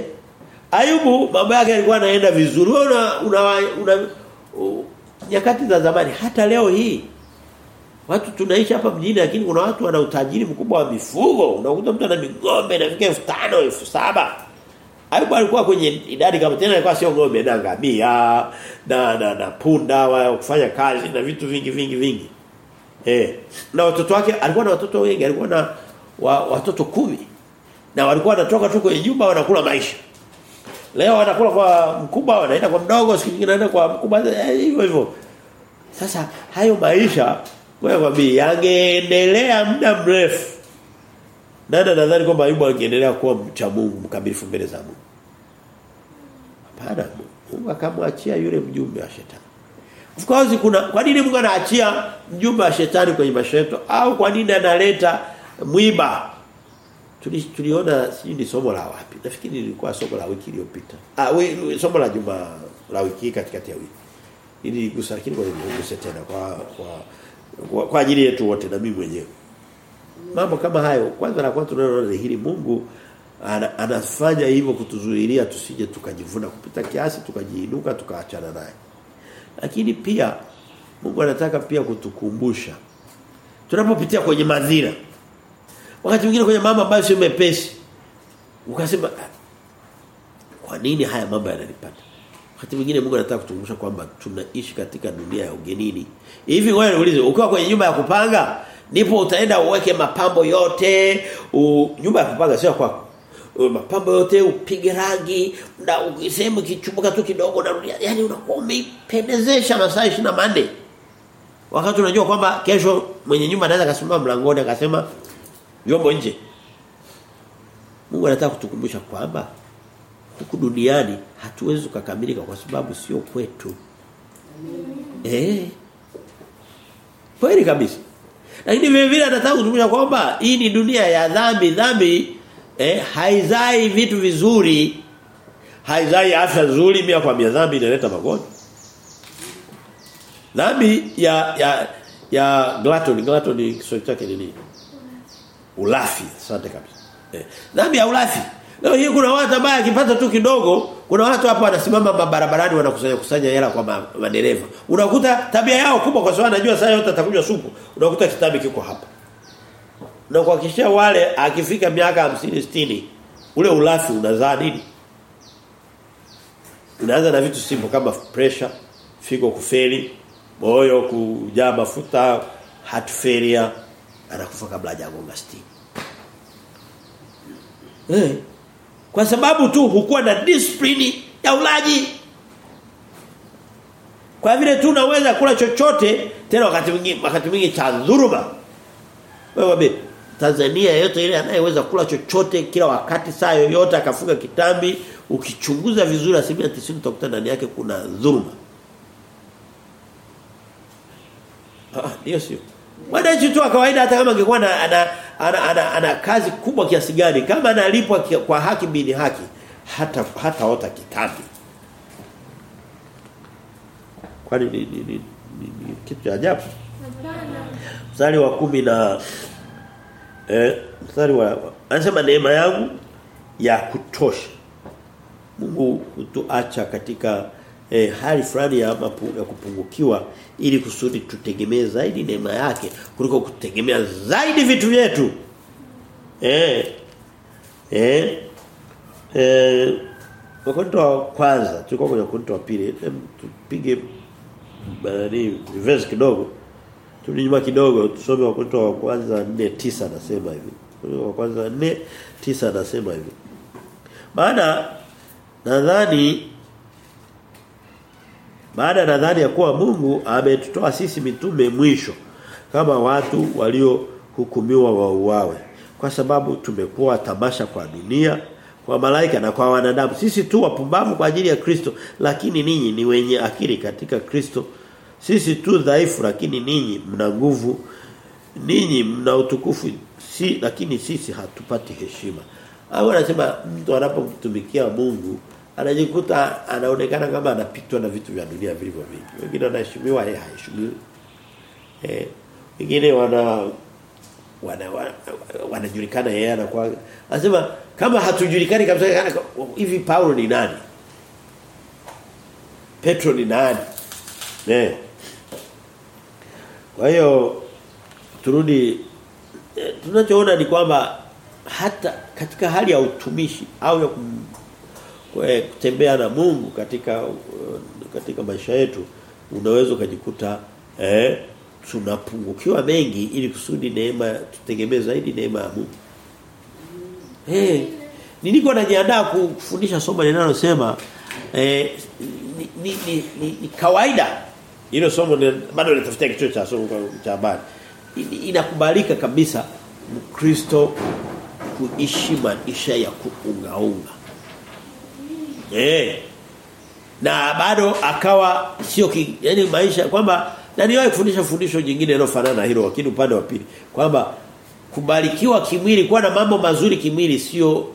Ayubu baba yake alikuwa anaenda vizuri. Wewe una, una, una uh, nyakati za zamani hata leo hii watu tunaishi hapa mjini lakini kuna watu wana utajiri mkubwa wa mifugo. Unakuta mtu ana migombe inafika 5000 7000. Ayubu alikuwa kwenye idadi kama tena alikuwa sio ngombe na ngamia na na, na punda wa kufanya kazi na vitu vingi vingi vingi. Eh. Na watoto wake alikuwa na watoto wengi, alikuwa na wa, watoto kumi Na walikuwa wanatoka tu kwenye nyumba wanakula maisha. Leo wanakula kwa mkubwa, wanaenda kwa mdogo, siku nyingine wanaenda kwa mkubwa hivyo hivyo. Sasa hayo maisha kwa bii yangeendelea muda mrefu. dada nadhani kwamba Ayubu angeendelea kuwa mcha Mungu mkamilifu mbele za Mungu. Hapana. Mungu akamwachia yule mjumbe wa shetani. Of course kuna kwa nini Mungu anaachia mjumbe wa shetani kwenye maisha yetu au kwa nini analeta mwiba? Tuli, tuliona sijui ni somo la wapi. Nafikiri lilikuwa somo la wiki iliyopita. Ah, we, somo la juma la wiki katikati ya wiki. Ili gusa lakini kwa nigusa tena kwa kwa kwa, kwa ajili yetu wote na mimi mwenyewe. Mambo kama hayo kwanza na kwanza tunaona hili Mungu ana, anafanya hivyo kutuzuilia tusije tukajivuna kupita kiasi tukajiinuka tukaachana naye. Lakini pia Mungu anataka pia kutukumbusha tunapopitia kwenye madhira wakati mwingine kwenye mambo ambayo sio mepesi ukasema kwa nini haya mambo yananipata? Wakati mwingine Mungu anataka kutukumbusha kwamba tunaishi katika dunia ya ugenini. Hivi wewe uulize ukiwa kwenye nyumba ya kupanga ndipo utaenda uweke mapambo yote u, nyumba ya kupanga sio kwako. Mapambo yote upige rangi na ukisema kichumbuka tu kidogo na yani unakuwa umeipendezesha masaa 24 wakati unajua kwamba kesho mwenye nyumba anaweza kasimama mlangoni akasema vyombo nje. Mungu anataka kutukumbusha kwamba huku duniani hatuwezi kukamilika kwa sababu sio kwetu. Eh. Kweli kabisa. Lakini vile vile anataka kutukumbusha kwamba hii ni dunia ya dhambi. Dhambi eh haizai vitu vizuri. Haizai afya nzuri mia kwa mia. Dhambi inaleta magonjwa. Dhambi ya ya ya gluttony gluttony kiswahili chake ni nini ulafi. Asante kabisa. Eh. dhambi ya ulafi. Leo hii kuna watu ambao akipata tu kidogo kuna watu hapa wanasimama barabarani wanakusanya kusanya hela kwa madereva. Unakuta tabia yao kubwa kwa sababu anajua saa yote atakunywa supu. Unakuta kitabu kiko hapa. Na kuhakikishia wale akifika miaka 50 60 ule ulafi unazaa nini? Unaanza na vitu simple kama pressure figo kufeli moyo kujaa mafuta heart failure anakufa kabla hajagonga 60 eh kwa sababu tu hukuwa na discipline ya ulaji kwa vile tu unaweza kula chochote tena wakati mwingine wakati mwingine cha dhuruma wewe Tanzania yote ile anayeweza kula chochote kila wakati saa yoyote akafunga kitambi ukichunguza vizuri asilimia 90 utakuta ndani yake kuna dhuluma. Ah ndio sio. Mwananchi tu kawaida hata kama angekuwa ana ana, ana, ana, ana kazi kubwa kiasi gani kama analipwa kwa haki bini haki hata hata ota kitambi. Kwani ni, ni, ni, ni, ni kitu cha ajabu? Mstari wa kumi na eh mstari wa anasema neema yangu ya kutosha. Mungu hutuacha katika eh, hali fulani ya, mapu, ya kupungukiwa ili kusudi tutegemee zaidi neema yake kuliko kutegemea zaidi vitu vyetu. Eh. Eh. Eh Wakorintho wa kwanza tulikuwa kwenye Wakorintho wa pili tupige bali reverse kidogo turudi nyuma kidogo tusome Wakorintho wa kwanza 4:9 anasema hivi. Wa kwanza 4:9 anasema hivi. Maana nadhani baada nadhani ya kuwa Mungu ametutoa sisi mitume mwisho kama watu waliohukumiwa wauawe kwa sababu tumekuwa tamasha kwa dunia kwa malaika na kwa wanadamu. Sisi tu wapumbavu kwa ajili ya Kristo, lakini ninyi ni wenye akili katika Kristo. Sisi tu dhaifu lakini ninyi mna nguvu. Ninyi mna utukufu si lakini sisi hatupati heshima. Au anasema mtu anapomtumikia Mungu anajikuta anaonekana kama anapitwa na vitu vya dunia vilivyo vingi. Wengine wanaheshimiwa yeye haheshimiwi. Eh, wengine wana wana wana- wanajulikana yeye anakuwa anasema kama hatujulikani kabisa hivi Paulo ni nani? Petro ni nani? Eh. Kwa hiyo turudi eh, tunachoona ni kwamba hata katika hali ya utumishi au ya kwe- kutembea na Mungu katika uh, katika maisha yetu unaweza ukajikuta eh tunapungukiwa mengi ili kusudi neema tutegemee zaidi neema ya Mungu. Eh nilikuwa najiandaa kufundisha somo linalosema eh ni, ni, ni, ni, ni kawaida hilo somo bado litafuta kichwa cha somo cha habari. Inakubalika kabisa Mkristo kuishi maisha ya kuungaunga. Eh. Na bado akawa sio yani maisha kwamba na niwahi kufundisha fundisho jingine linalofanana na hilo lakini upande wa pili kwamba kubarikiwa kimwili kuwa na mambo mazuri kimwili sio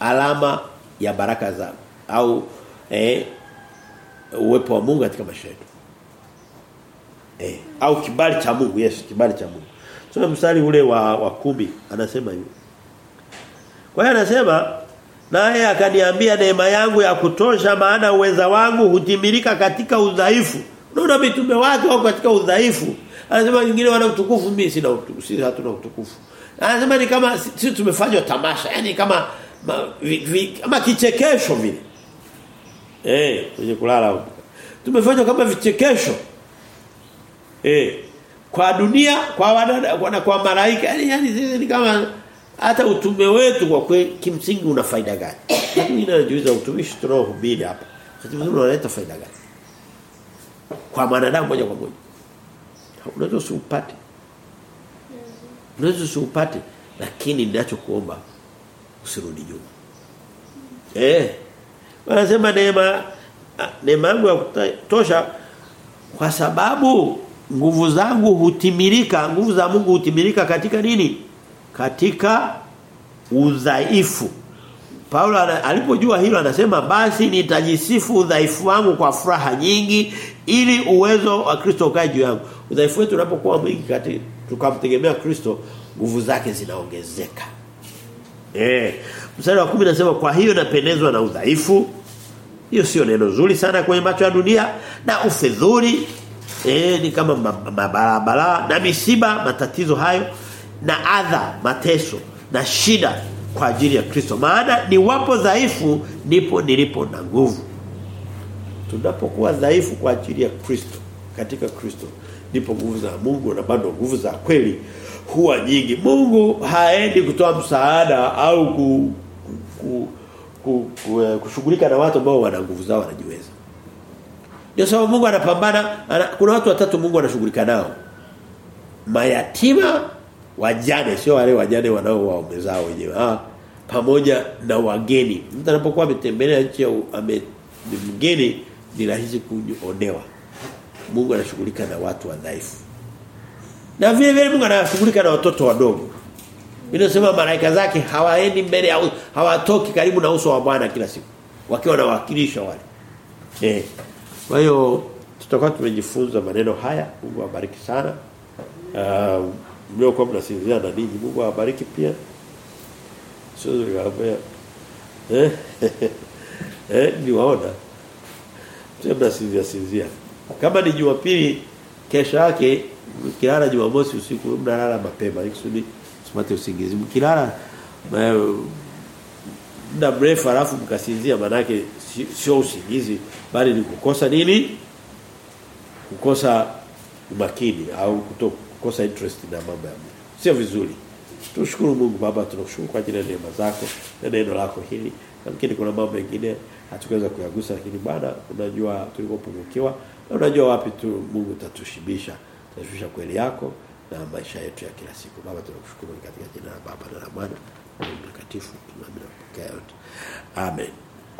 alama ya baraka za au eh uwepo wa Mungu katika maisha yetu. Eh au kibali cha Mungu yes kibali cha Mungu. Tuna mstari ule wa wa kumi anasema hivi. Kwa hiyo anasema naye akaniambia neema yangu ya kutosha maana uweza wangu hutimilika katika udhaifu. Unaona mitume wake wako katika udhaifu. Anasema wengine wana utukufu mimi sina utukufu, sisi hatuna utukufu. Anasema ni kama sisi tumefanywa tamasha, yani kama ma, vi, vi, kama kichekesho vile. Eh, kwenye kulala huko. Tumefanywa kama vichekesho. Eh, kwa dunia, kwa wanadamu, kwa, kwa malaika, yani, yani ni kama hata utume wetu kwa kweli kimsingi una faida gani? *coughs* Lakini inajiuliza utumishi tunaohubiri hapa. Wakati mwingine unaleta faida gani? Kwa mwanadamu moja kwa moja. Unaweza usipate. Unaweza usipate lakini ninachokuomba usirudi nyuma. Eh. Wanasema neema neema yangu ya kutosha kwa sababu nguvu zangu hutimilika, nguvu za Mungu hutimilika katika nini? Katika udhaifu. Paulo alipojua hilo anasema basi nitajisifu udhaifu wangu kwa furaha nyingi ili uwezo wa Kristo ukae juu yangu. Udhaifu wetu unapokuwa mwingi kati tukamtegemea Kristo nguvu zake zinaongezeka. Eh, mstari wa 10 nasema kwa hiyo napendezwa na udhaifu. Hiyo sio neno zuri sana kwenye macho ya dunia na ufedhuri eh ni kama mabarabara na misiba matatizo hayo na adha mateso na shida kwa ajili ya Kristo. Maana ni wapo dhaifu ndipo nilipo na nguvu. Tunapokuwa dhaifu kwa ajili ya Kristo katika Kristo ndipo nguvu za Mungu na bado nguvu za kweli huwa nyingi. Mungu haendi kutoa msaada au ku, ku, ku, ku, kushughulika na watu ambao wana nguvu zao wanajiweza. Ndio sababu Mungu anapambana ana, kuna watu watatu Mungu anashughulika nao. Mayatima wajane sio wale wajane wanao waume zao wenyewe. Ah pamoja na wageni. Mtu anapokuwa ametembelea nchi ame mgeni ni rahisi kuonewa. Mungu anashughulika na watu wadhaifu. Na vile vile Mungu anashughulika na watoto wadogo. Inasema malaika zake hawaendi mbele au hawatoki karibu na uso wa Bwana kila siku. Wakiwa na wakilisha wale. Eh. Kwa hiyo tutakuwa tumejifunza maneno haya. Mungu awabariki sana. Uh, mliokuwa mnasinzia na ninyi Mungu awabariki pia. Sio nikaambia eh *laughs* eh niwaona. Sio mnasinzia sinzia. Kama ni Jumapili kesho yake mkilala Jumamosi usiku mnalala mapema ikusudi kusudi usipate usingizi. Mkilala muda mrefu alafu mkasinzia manake sio usingizi bali ni kukosa nini? Kukosa umakini au kukosa interest na mambo ya Mungu. Sio vizuri. Tushukuru Mungu Baba tunakushukuru kwa ajili ya neema zako na neno lako hili. Lakini kuna mambo mengine hatukuweza kuyagusa lakini Bwana unajua tulikopungukiwa na unajua wapi tu Mungu tatushibisha. Tatushibisha kweli yako na maisha yetu ya kila siku. Baba tunakushukuru katika jina la Baba na la Mwana na Mtakatifu kupokea yote. Amen.